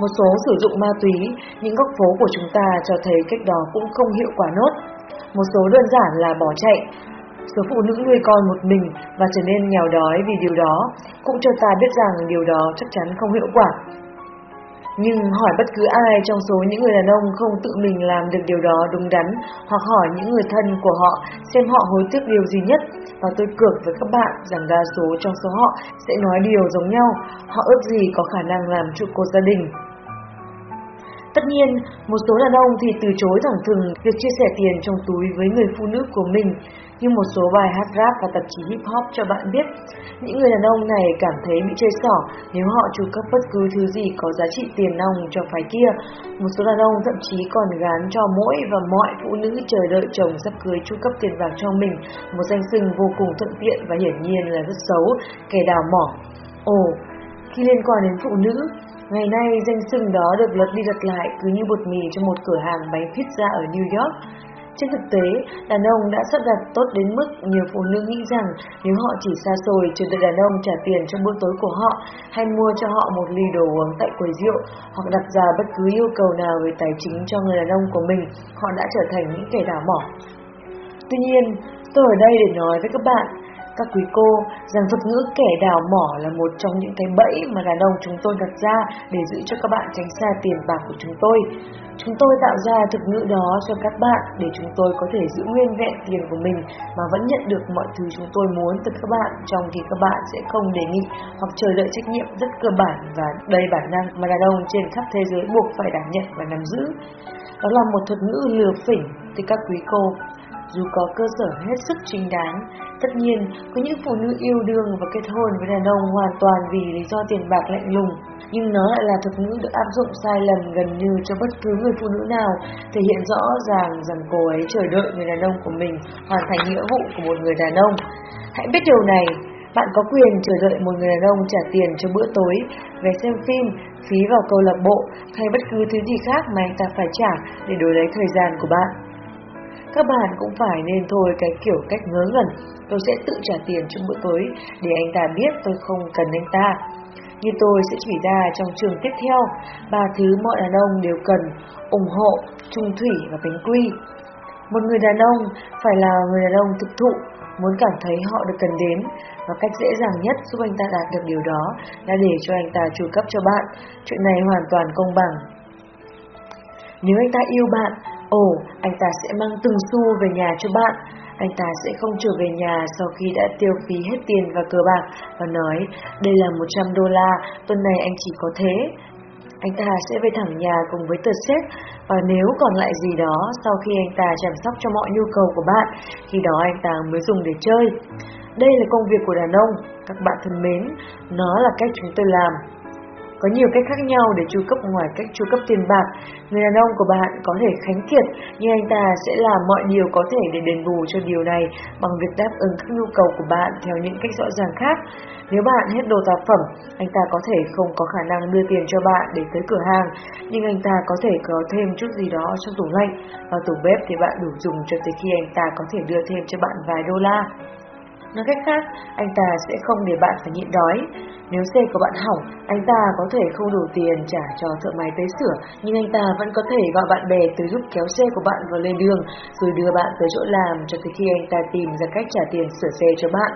Một số sử dụng ma túy, những góc phố của chúng ta cho thấy cách đó cũng không hiệu quả nốt. Một số đơn giản là bỏ chạy, số phụ nữ nuôi con một mình và trở nên nghèo đói vì điều đó, cũng cho ta biết rằng điều đó chắc chắn không hiệu quả. Nhưng hỏi bất cứ ai trong số những người đàn ông không tự mình làm được điều đó đúng đắn, hoặc hỏi những người thân của họ xem họ hối tiếc điều gì nhất, và tôi cược với các bạn rằng đa số trong số họ sẽ nói điều giống nhau, họ ước gì có khả năng làm trụ cột gia đình. Tất nhiên, một số đàn ông thì từ chối thẳng thừng việc chia sẻ tiền trong túi với người phụ nữ của mình, như một số bài hát rap và tạp chí hip hop cho bạn biết. Những người đàn ông này cảm thấy bị chơi xỏ nếu họ chu cấp bất cứ thứ gì có giá trị tiền nong cho phái kia. Một số đàn ông thậm chí còn gán cho mỗi và mọi phụ nữ chờ đợi chồng sắp cưới chu cấp tiền vàng cho mình, một danh xưng vô cùng thuận tiện và hiển nhiên là rất xấu, kẻ đào mỏ. Ồ, khi liên quan đến phụ nữ, Ngày nay, danh xưng đó được lật đi lật lại cứ như bột mì trong một cửa hàng bánh pizza ở New York. Trên thực tế, đàn ông đã sắp đặt tốt đến mức nhiều phụ nữ nghĩ rằng nếu họ chỉ xa xôi chờ đợi đàn ông trả tiền cho bữa tối của họ hay mua cho họ một ly đồ uống tại quầy rượu hoặc đặt ra bất cứ yêu cầu nào về tài chính cho người đàn ông của mình, họ đã trở thành những kẻ đảo mỏ. Tuy nhiên, tôi ở đây để nói với các bạn các quý cô, rằng thuật ngữ kẻ đào mỏ là một trong những cái bẫy mà đàn ông chúng tôi đặt ra để giữ cho các bạn tránh xa tiền bạc của chúng tôi. Chúng tôi tạo ra thuật ngữ đó cho các bạn để chúng tôi có thể giữ nguyên vẹn tiền của mình mà vẫn nhận được mọi thứ chúng tôi muốn từ các bạn, trong khi các bạn sẽ không đề nghị hoặc chờ đợi trách nhiệm rất cơ bản và đầy bản năng mà đàn ông trên khắp thế giới buộc phải đảm nhận và nắm giữ. Đó là một thuật ngữ lừa phỉnh từ các quý cô, dù có cơ sở hết sức chính đáng. Tất nhiên, có những phụ nữ yêu đương và kết hôn với đàn ông hoàn toàn vì lý do tiền bạc lạnh lùng, nhưng nó lại là thuật ngữ được áp dụng sai lầm gần như cho bất cứ người phụ nữ nào, thể hiện rõ ràng rằng cô ấy chờ đợi người đàn ông của mình hoàn thành nghĩa vụ của một người đàn ông. Hãy biết điều này, bạn có quyền chờ đợi một người đàn ông trả tiền cho bữa tối, về xem phim, phí vào câu lạc bộ hay bất cứ thứ gì khác mà anh ta phải trả để đổi lấy thời gian của bạn. Các bạn cũng phải nên thôi cái kiểu cách ngớ ngẩn, tôi sẽ tự trả tiền trong bữa tối để anh ta biết tôi không cần anh ta. Như tôi sẽ chỉ ra trong trường tiếp theo, ba thứ mọi đàn ông đều cần, ủng hộ, trung thủy và bánh quy. Một người đàn ông phải là người đàn ông thực thụ, muốn cảm thấy họ được cần đến và cách dễ dàng nhất giúp anh ta đạt được điều đó là để cho anh ta chu cấp cho bạn. Chuyện này hoàn toàn công bằng. Nếu anh ta yêu bạn, ồ, anh ta sẽ mang từng xu về nhà cho bạn. Anh ta sẽ không trở về nhà sau khi đã tiêu phí hết tiền và cờ bạc và nói đây là 100 đô la, tuần này anh chỉ có thế. Anh ta sẽ về thẳng nhà cùng với tờ xếp và nếu còn lại gì đó sau khi anh ta chăm sóc cho mọi nhu cầu của bạn, khi đó anh ta mới dùng để chơi. Đây là công việc của đàn ông, các bạn thân mến, nó là cách chúng tôi làm. Có nhiều cách khác nhau để chu cấp ngoài cách chu cấp tiền bạc. Người đàn ông của bạn có thể khánh kiệt, nhưng anh ta sẽ làm mọi điều có thể để đền bù cho điều này bằng việc đáp ứng các nhu cầu của bạn theo những cách rõ ràng khác. Nếu bạn hết đồ tạp phẩm, anh ta có thể không có khả năng đưa tiền cho bạn để tới cửa hàng, nhưng anh ta có thể có thêm chút gì đó trong tủ lạnh, và tủ bếp thì bạn đủ dùng cho tới khi anh ta có thể đưa thêm cho bạn vài đô la. Nói cách khác, anh ta sẽ không để bạn phải nhịn đói. Nếu xe của bạn hỏng, anh ta có thể không đủ tiền trả cho thợ máy tới sửa, nhưng anh ta vẫn có thể gọi bạn bè tới giúp kéo xe của bạn vào lên đường, rồi đưa bạn tới chỗ làm cho tới khi anh ta tìm ra cách trả tiền sửa xe cho bạn.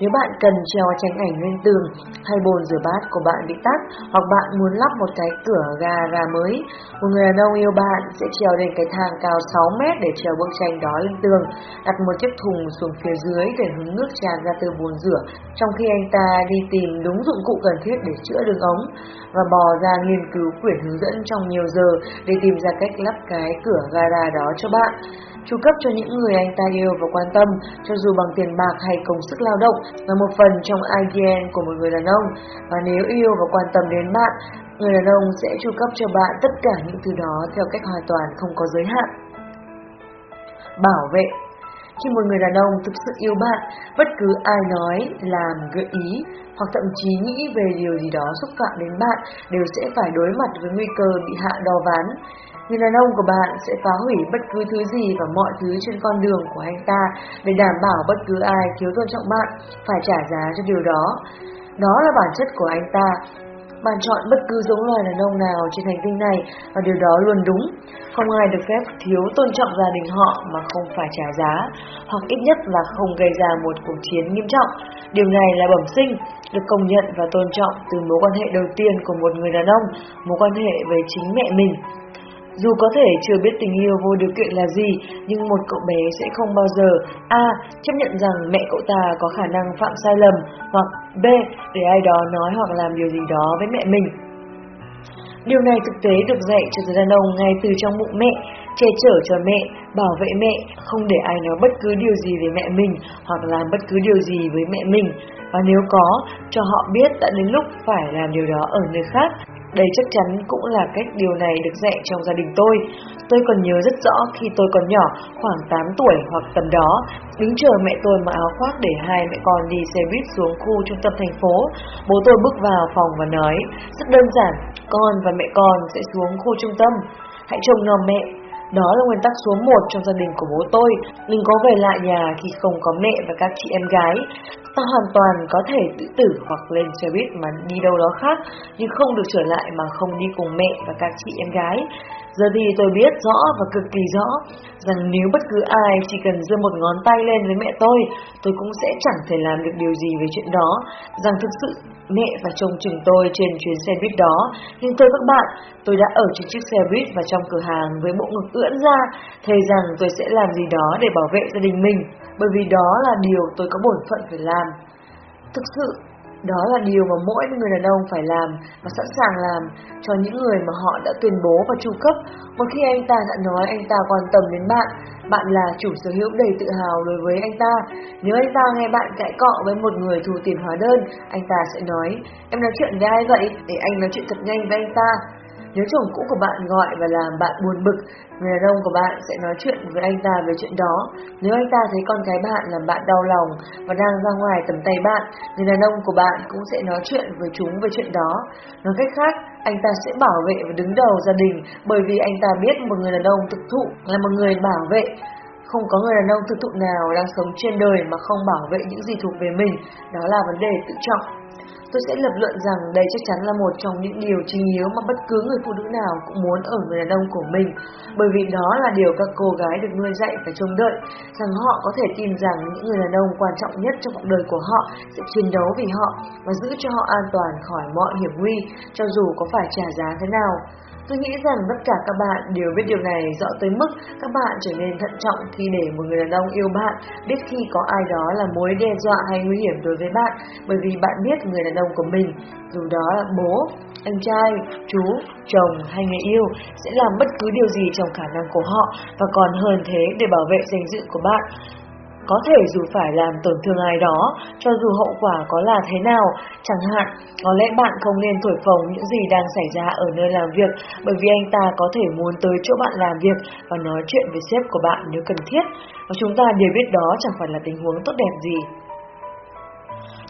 Nếu bạn cần treo tranh ảnh lên tường, hay bồn rửa bát của bạn bị tắt, hoặc bạn muốn lắp một cái cửa ga ra mới, một người đàn ông yêu bạn sẽ treo lên cái thang cao 6 mét để treo bức tranh đó lên tường, đặt một chiếc thùng xuống phía dưới để hứng nước tràn ra từ bồn rửa, trong khi anh ta đi tìm đúng dụng cụ cần thiết để chữa đường ống và bò ra nghiên cứu quyển hướng dẫn trong nhiều giờ để tìm ra cách lắp cái cửa gara đó cho bạn. Chu cấp cho những người anh ta yêu và quan tâm, cho dù bằng tiền bạc hay công sức lao động, là một phần trong IDN của một người đàn ông. Và nếu yêu và quan tâm đến bạn, người đàn ông sẽ chu cấp cho bạn tất cả những thứ đó theo cách hoàn toàn không có giới hạn. Bảo vệ khi một người đàn ông thực sự yêu bạn, bất cứ ai nói, làm, gợi ý hoặc thậm chí nghĩ về điều gì đó xúc phạm đến bạn đều sẽ phải đối mặt với nguy cơ bị hạ đo ván. Người đàn ông của bạn sẽ phá hủy bất cứ thứ gì và mọi thứ trên con đường của anh ta để đảm bảo bất cứ ai thiếu tôn trọng bạn phải trả giá cho điều đó. Đó là bản chất của anh ta bạn chọn bất cứ giống loài đàn ông nào trên hành tinh này và điều đó luôn đúng. Không ai được phép thiếu tôn trọng gia đình họ mà không phải trả giá, hoặc ít nhất là không gây ra một cuộc chiến nghiêm trọng. Điều này là bẩm sinh, được công nhận và tôn trọng từ mối quan hệ đầu tiên của một người đàn ông, mối quan hệ với chính mẹ mình. Dù có thể chưa biết tình yêu vô điều kiện là gì, nhưng một cậu bé sẽ không bao giờ A. chấp nhận rằng mẹ cậu ta có khả năng phạm sai lầm hoặc B. để ai đó nói hoặc làm điều gì đó với mẹ mình. Điều này thực tế được dạy cho người đàn ông ngay từ trong bụng mẹ, che chở cho mẹ, bảo vệ mẹ, không để ai nói bất cứ điều gì về mẹ mình hoặc làm bất cứ điều gì với mẹ mình. Và nếu có, cho họ biết đã đến lúc phải làm điều đó ở nơi khác đây chắc chắn cũng là cách điều này được dạy trong gia đình tôi. Tôi còn nhớ rất rõ khi tôi còn nhỏ, khoảng 8 tuổi hoặc tầm đó, đứng chờ mẹ tôi mặc áo khoác để hai mẹ con đi xe buýt xuống khu trung tâm thành phố. Bố tôi bước vào phòng và nói, rất đơn giản, con và mẹ con sẽ xuống khu trung tâm. Hãy trông nom mẹ, đó là nguyên tắc số 1 trong gia đình của bố tôi. Đừng có về lại nhà khi không có mẹ và các chị em gái. Ta hoàn toàn có thể tự tử hoặc lên xe buýt mà đi đâu đó khác, nhưng không được trở lại mà không đi cùng mẹ và các chị em gái. Giờ thì tôi biết rõ và cực kỳ rõ rằng nếu bất cứ ai chỉ cần giơ một ngón tay lên với mẹ tôi, tôi cũng sẽ chẳng thể làm được điều gì về chuyện đó. Rằng thực sự mẹ và chồng chừng tôi trên chuyến xe buýt đó. Nhưng tôi các bạn, tôi đã ở trên chiếc xe buýt và trong cửa hàng với bộ ngực ưỡn ra, thề rằng tôi sẽ làm gì đó để bảo vệ gia đình mình, bởi vì đó là điều tôi có bổn phận phải làm. Thực sự, đó là điều mà mỗi người đàn ông phải làm và sẵn sàng làm cho những người mà họ đã tuyên bố và chu cấp. Một khi anh ta đã nói anh ta quan tâm đến bạn, bạn là chủ sở hữu đầy tự hào đối với anh ta. Nếu anh ta nghe bạn cãi cọ với một người thu tiền hóa đơn, anh ta sẽ nói, em nói chuyện với ai vậy? Để anh nói chuyện thật nhanh với anh ta. Nếu chồng cũ của bạn gọi và làm bạn buồn bực, người đàn ông của bạn sẽ nói chuyện với anh ta về chuyện đó. Nếu anh ta thấy con cái bạn làm bạn đau lòng và đang ra ngoài tầm tay bạn, người đàn ông của bạn cũng sẽ nói chuyện với chúng về chuyện đó. Nói cách khác, anh ta sẽ bảo vệ và đứng đầu gia đình bởi vì anh ta biết một người đàn ông thực thụ là một người bảo vệ Không có người đàn ông thực thụ nào đang sống trên đời mà không bảo vệ những gì thuộc về mình, đó là vấn đề tự trọng. Tôi sẽ lập luận rằng đây chắc chắn là một trong những điều chính yếu mà bất cứ người phụ nữ nào cũng muốn ở người đàn ông của mình, bởi vì đó là điều các cô gái được nuôi dạy và trông đợi, rằng họ có thể tin rằng những người đàn ông quan trọng nhất trong cuộc đời của họ sẽ chiến đấu vì họ và giữ cho họ an toàn khỏi mọi hiểm nguy, cho dù có phải trả giá thế nào. Tôi nghĩ rằng tất cả các bạn đều biết điều này rõ tới mức các bạn trở nên thận trọng khi để một người đàn ông yêu bạn, biết khi có ai đó là mối đe dọa hay nguy hiểm đối với bạn, bởi vì bạn biết người đàn ông của mình, dù đó là bố, anh trai, chú, chồng hay người yêu, sẽ làm bất cứ điều gì trong khả năng của họ và còn hơn thế để bảo vệ danh dự của bạn. Có thể dù phải làm tổn thương ai đó, cho dù hậu quả có là thế nào, chẳng hạn, có lẽ bạn không nên thổi phồng những gì đang xảy ra ở nơi làm việc, bởi vì anh ta có thể muốn tới chỗ bạn làm việc và nói chuyện với sếp của bạn nếu cần thiết, và chúng ta đều biết đó chẳng phải là tình huống tốt đẹp gì.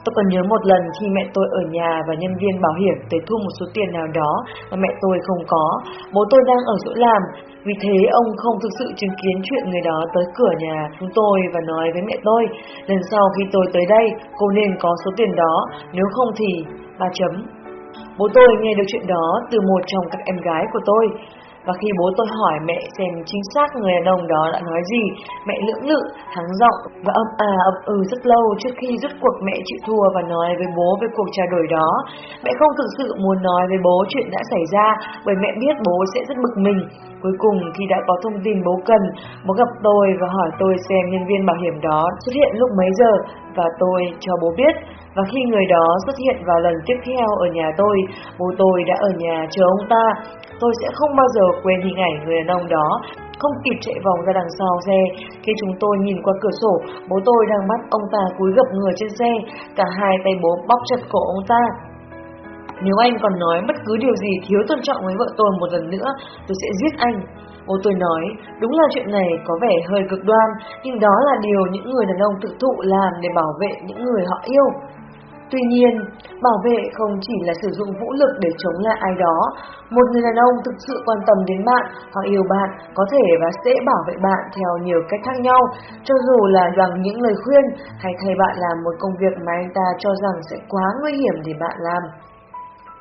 Tôi còn nhớ một lần khi mẹ tôi ở nhà và nhân viên bảo hiểm tới thu một số tiền nào đó mà mẹ tôi không có. Bố tôi đang ở chỗ làm, vì thế ông không thực sự chứng kiến chuyện người đó tới cửa nhà chúng tôi và nói với mẹ tôi, lần sau khi tôi tới đây, cô nên có số tiền đó, nếu không thì... ba chấm. Bố tôi nghe được chuyện đó từ một trong các em gái của tôi. Và khi bố tôi hỏi mẹ xem chính xác người đàn ông đó đã nói gì, mẹ lưỡng lự, hắng giọng và âm à âm ừ rất lâu trước khi rút cuộc mẹ chịu thua và nói với bố về cuộc trao đổi đó. Mẹ không thực sự muốn nói với bố chuyện đã xảy ra bởi mẹ biết bố sẽ rất bực mình. Cuối cùng khi đã có thông tin bố cần, bố gặp tôi và hỏi tôi xem nhân viên bảo hiểm đó xuất hiện lúc mấy giờ và tôi cho bố biết. Và khi người đó xuất hiện vào lần tiếp theo ở nhà tôi, bố tôi đã ở nhà chờ ông ta. Tôi sẽ không bao giờ quên hình ảnh người đàn ông đó, không kịp chạy vòng ra đằng sau xe. Khi chúng tôi nhìn qua cửa sổ, bố tôi đang bắt ông ta cúi gập người trên xe, cả hai tay bố bóp chặt cổ ông ta. Nếu anh còn nói bất cứ điều gì thiếu tôn trọng với vợ tôi một lần nữa, tôi sẽ giết anh. Bố tôi nói, đúng là chuyện này có vẻ hơi cực đoan, nhưng đó là điều những người đàn ông tự thụ làm để bảo vệ những người họ yêu. Tuy nhiên, bảo vệ không chỉ là sử dụng vũ lực để chống lại ai đó. Một người đàn ông thực sự quan tâm đến bạn, họ yêu bạn, có thể và sẽ bảo vệ bạn theo nhiều cách khác nhau, cho dù là bằng những lời khuyên hay thay bạn làm một công việc mà anh ta cho rằng sẽ quá nguy hiểm để bạn làm.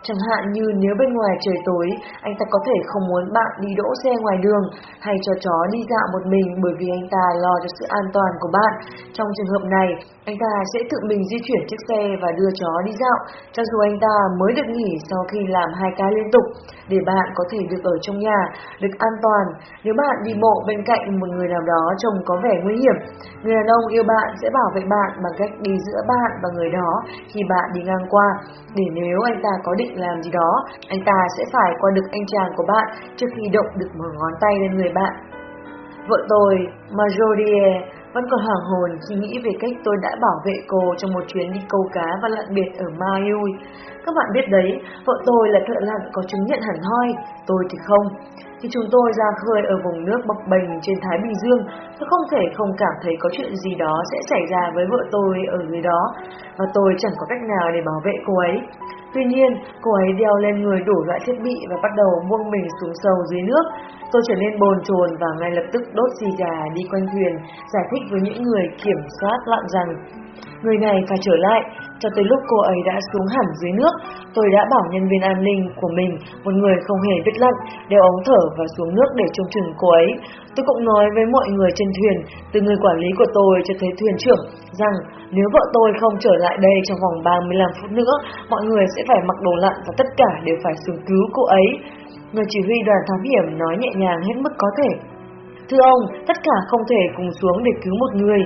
Chẳng hạn như nếu bên ngoài trời tối, anh ta có thể không muốn bạn đi đỗ xe ngoài đường hay cho chó đi dạo một mình bởi vì anh ta lo cho sự an toàn của bạn. Trong trường hợp này, anh ta sẽ tự mình di chuyển chiếc xe và đưa chó đi dạo, cho dù anh ta mới được nghỉ sau khi làm hai ca liên tục, để bạn có thể được ở trong nhà, được an toàn. Nếu bạn đi bộ bên cạnh một người nào đó trông có vẻ nguy hiểm, người đàn ông yêu bạn sẽ bảo vệ bạn bằng cách đi giữa bạn và người đó khi bạn đi ngang qua, để nếu anh ta có định làm gì đó, anh ta sẽ phải qua được anh chàng của bạn trước khi động được một ngón tay lên người bạn. Vợ tôi, Marjorie, vẫn còn hoảng hồn khi nghĩ về cách tôi đã bảo vệ cô trong một chuyến đi câu cá và lặn biệt ở Maui. Các bạn biết đấy, vợ tôi là thợ lặn có chứng nhận hẳn hoi, tôi thì không. Khi chúng tôi ra khơi ở vùng nước bập bềnh trên Thái Bình Dương, tôi không thể không cảm thấy có chuyện gì đó sẽ xảy ra với vợ tôi ở dưới đó, và tôi chẳng có cách nào để bảo vệ cô ấy. Tuy nhiên, cô ấy đeo lên người đủ loại thiết bị và bắt đầu buông mình xuống sâu dưới nước. Tôi trở nên bồn chồn và ngay lập tức đốt xì gà đi quanh thuyền, giải thích với những người kiểm soát lặn rằng người này phải trở lại, cho tới lúc cô ấy đã xuống hẳn dưới nước. Tôi đã bảo nhân viên an ninh của mình, một người không hề biết lặn, đeo ống thở và xuống nước để trông chừng cô ấy. Tôi cũng nói với mọi người trên thuyền, từ người quản lý của tôi cho tới thuyền trưởng, rằng nếu vợ tôi không trở lại đây trong vòng 35 phút nữa, mọi người sẽ phải mặc đồ lặn và tất cả đều phải xuống cứu cô ấy. Người chỉ huy đoàn thám hiểm nói nhẹ nhàng hết mức có thể. Thưa ông, tất cả không thể cùng xuống để cứu một người.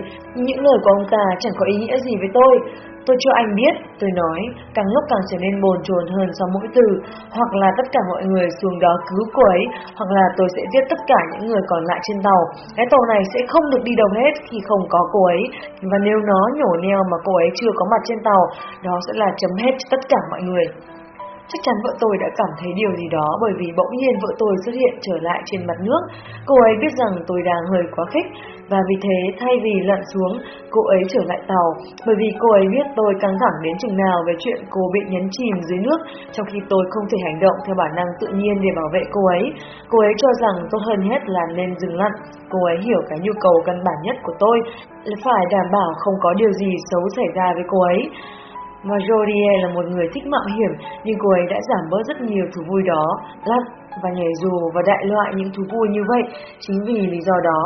Những lời của ông ta chẳng có ý nghĩa gì với tôi. Tôi cho anh biết, tôi nói, càng lúc càng trở nên bồn chồn hơn sau mỗi từ, hoặc là tất cả mọi người xuống đó cứu cô ấy, hoặc là tôi sẽ giết tất cả những người còn lại trên tàu. Cái tàu này sẽ không được đi đâu hết khi không có cô ấy, và nếu nó nhổ neo mà cô ấy chưa có mặt trên tàu, đó sẽ là chấm hết cho tất cả mọi người. Chắc chắn vợ tôi đã cảm thấy điều gì đó bởi vì bỗng nhiên vợ tôi xuất hiện trở lại trên mặt nước. Cô ấy biết rằng tôi đang hơi quá khích, và vì thế thay vì lặn xuống, cô ấy trở lại tàu, bởi vì cô ấy biết tôi căng thẳng đến chừng nào về chuyện cô bị nhấn chìm dưới nước, trong khi tôi không thể hành động theo bản năng tự nhiên để bảo vệ cô ấy. Cô ấy cho rằng tốt hơn hết là nên dừng lặn. Cô ấy hiểu cái nhu cầu căn bản nhất của tôi là phải đảm bảo không có điều gì xấu xảy ra với cô ấy. Marjorie là một người thích mạo hiểm, nhưng cô ấy đã giảm bớt rất nhiều thú vui đó, lặn và nhảy dù và đại loại những thú vui như vậy, chính vì lý do đó.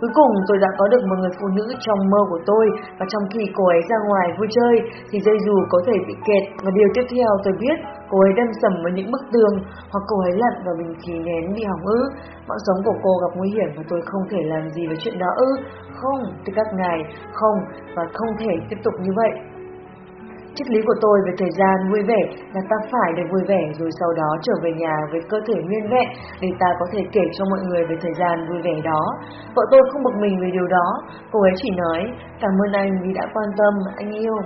Cuối cùng tôi đã có được một người phụ nữ trong mơ của tôi và trong khi cô ấy ra ngoài vui chơi thì dây dù có thể bị kẹt và điều tiếp theo tôi biết cô ấy đâm sầm vào những bức tường hoặc cô ấy lặn vào bình khí nén bị hỏng ư. Mạng sống của cô gặp nguy hiểm và tôi không thể làm gì với chuyện đó ư. Không, thưa các ngài, không và không thể tiếp tục như vậy. Triết lý của tôi về thời gian vui vẻ là ta phải được vui vẻ rồi sau đó trở về nhà với cơ thể nguyên vẹn để ta có thể kể cho mọi người về thời gian vui vẻ đó. Vợ tôi không bực mình về điều đó, cô ấy chỉ nói cảm ơn anh vì đã quan tâm, anh yêu.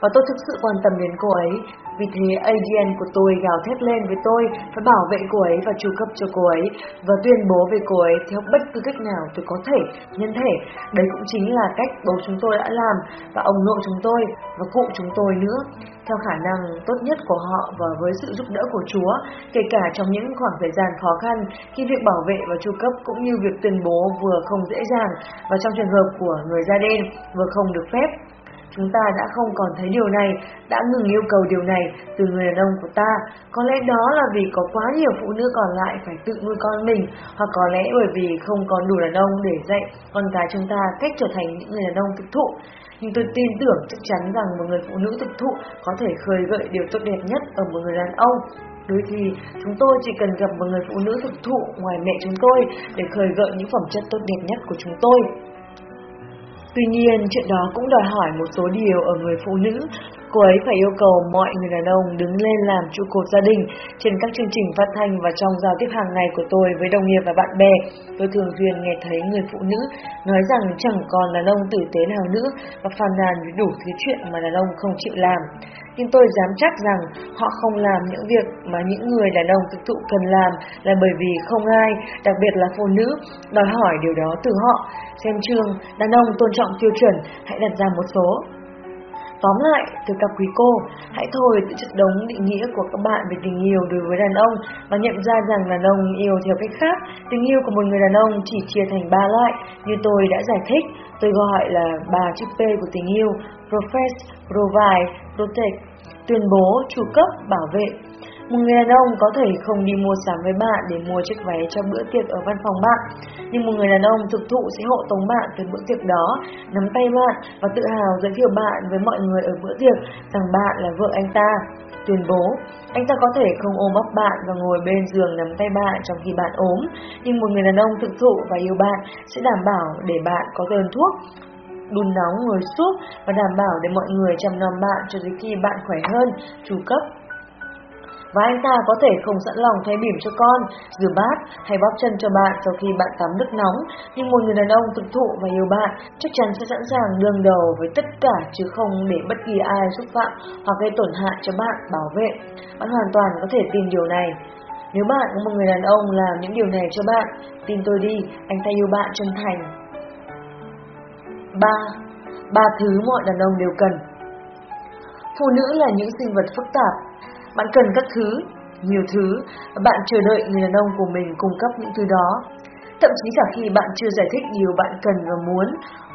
Và tôi thực sự quan tâm đến cô ấy, vì thế ADN của tôi gào thét lên với tôi phải bảo vệ cô ấy và chu cấp cho cô ấy và tuyên bố về cô ấy theo bất cứ cách nào tôi có thể, nhân thể. Đấy cũng chính là cách bố chúng tôi đã làm và ông nội chúng tôi và cụ chúng tôi nữa. Theo khả năng tốt nhất của họ và với sự giúp đỡ của Chúa, kể cả trong những khoảng thời gian khó khăn khi việc bảo vệ và chu cấp cũng như việc tuyên bố vừa không dễ dàng và trong trường hợp của người da đen vừa không được phép Chúng ta đã không còn thấy điều này, đã ngừng yêu cầu điều này từ người đàn ông của ta. Có lẽ đó là vì có quá nhiều phụ nữ còn lại phải tự nuôi con mình, hoặc có lẽ bởi vì không còn đủ đàn ông để dạy con cái chúng ta cách trở thành những người đàn ông thực thụ. Nhưng tôi tin tưởng chắc chắn rằng một người phụ nữ thực thụ có thể khơi gợi điều tốt đẹp nhất ở một người đàn ông. Đôi khi, chúng tôi chỉ cần gặp một người phụ nữ thực thụ ngoài mẹ chúng tôi để khơi gợi những phẩm chất tốt đẹp nhất của chúng tôi. Tuy nhiên, chuyện đó cũng đòi hỏi một số điều ở người phụ nữ. Cô ấy phải yêu cầu mọi người đàn ông đứng lên làm trụ cột gia đình. Trên các chương trình phát thanh và trong giao tiếp hàng ngày của tôi với đồng nghiệp và bạn bè, tôi thường xuyên nghe thấy người phụ nữ nói rằng chẳng còn đàn ông tử tế nào nữa và phàn nàn với đủ thứ chuyện mà đàn ông không chịu làm nhưng tôi dám chắc rằng họ không làm những việc mà những người đàn ông thực thụ cần làm là bởi vì không ai, đặc biệt là phụ nữ, đòi hỏi điều đó từ họ. Xem chương, đàn ông tôn trọng tiêu chuẩn, hãy đặt ra một số. Tóm lại, từ các quý cô, hãy thôi tự chất đống định nghĩa của các bạn về tình yêu đối với đàn ông và nhận ra rằng đàn ông yêu theo cách khác. Tình yêu của một người đàn ông chỉ chia thành ba loại, như tôi đã giải thích. Tôi gọi là ba chữ P của tình yêu, profess, provide, protect, tuyên bố, chủ cấp, bảo vệ. Một người đàn ông có thể không đi mua sắm với bạn để mua chiếc váy cho bữa tiệc ở văn phòng bạn, nhưng một người đàn ông thực thụ sẽ hộ tống bạn tới bữa tiệc đó, nắm tay bạn và tự hào giới thiệu bạn với mọi người ở bữa tiệc rằng bạn là vợ anh ta. Tuyên bố, anh ta có thể không ôm ấp bạn và ngồi bên giường nắm tay bạn trong khi bạn ốm, nhưng một người đàn ông thực thụ và yêu bạn sẽ đảm bảo để bạn có đơn thuốc, đun nóng người súp và đảm bảo để mọi người chăm nom bạn cho đến khi bạn khỏe hơn, chu cấp. Và anh ta có thể không sẵn lòng thay bỉm cho con, rửa bát hay bóp chân cho bạn sau khi bạn tắm nước nóng, nhưng một người đàn ông thực thụ và yêu bạn chắc chắn sẽ sẵn sàng đương đầu với tất cả chứ không để bất kỳ ai xúc phạm hoặc gây tổn hại cho bạn bảo vệ. Bạn hoàn toàn có thể tin điều này. Nếu bạn có một người đàn ông làm những điều này cho bạn, tin tôi đi, anh ta yêu bạn chân thành. Ba, Ba thứ mọi đàn ông đều cần Phụ nữ là những sinh vật phức tạp. Bạn cần các thứ, nhiều thứ, bạn chờ đợi người đàn ông của mình cung cấp những thứ đó. Thậm chí cả khi bạn chưa giải thích điều bạn cần và muốn,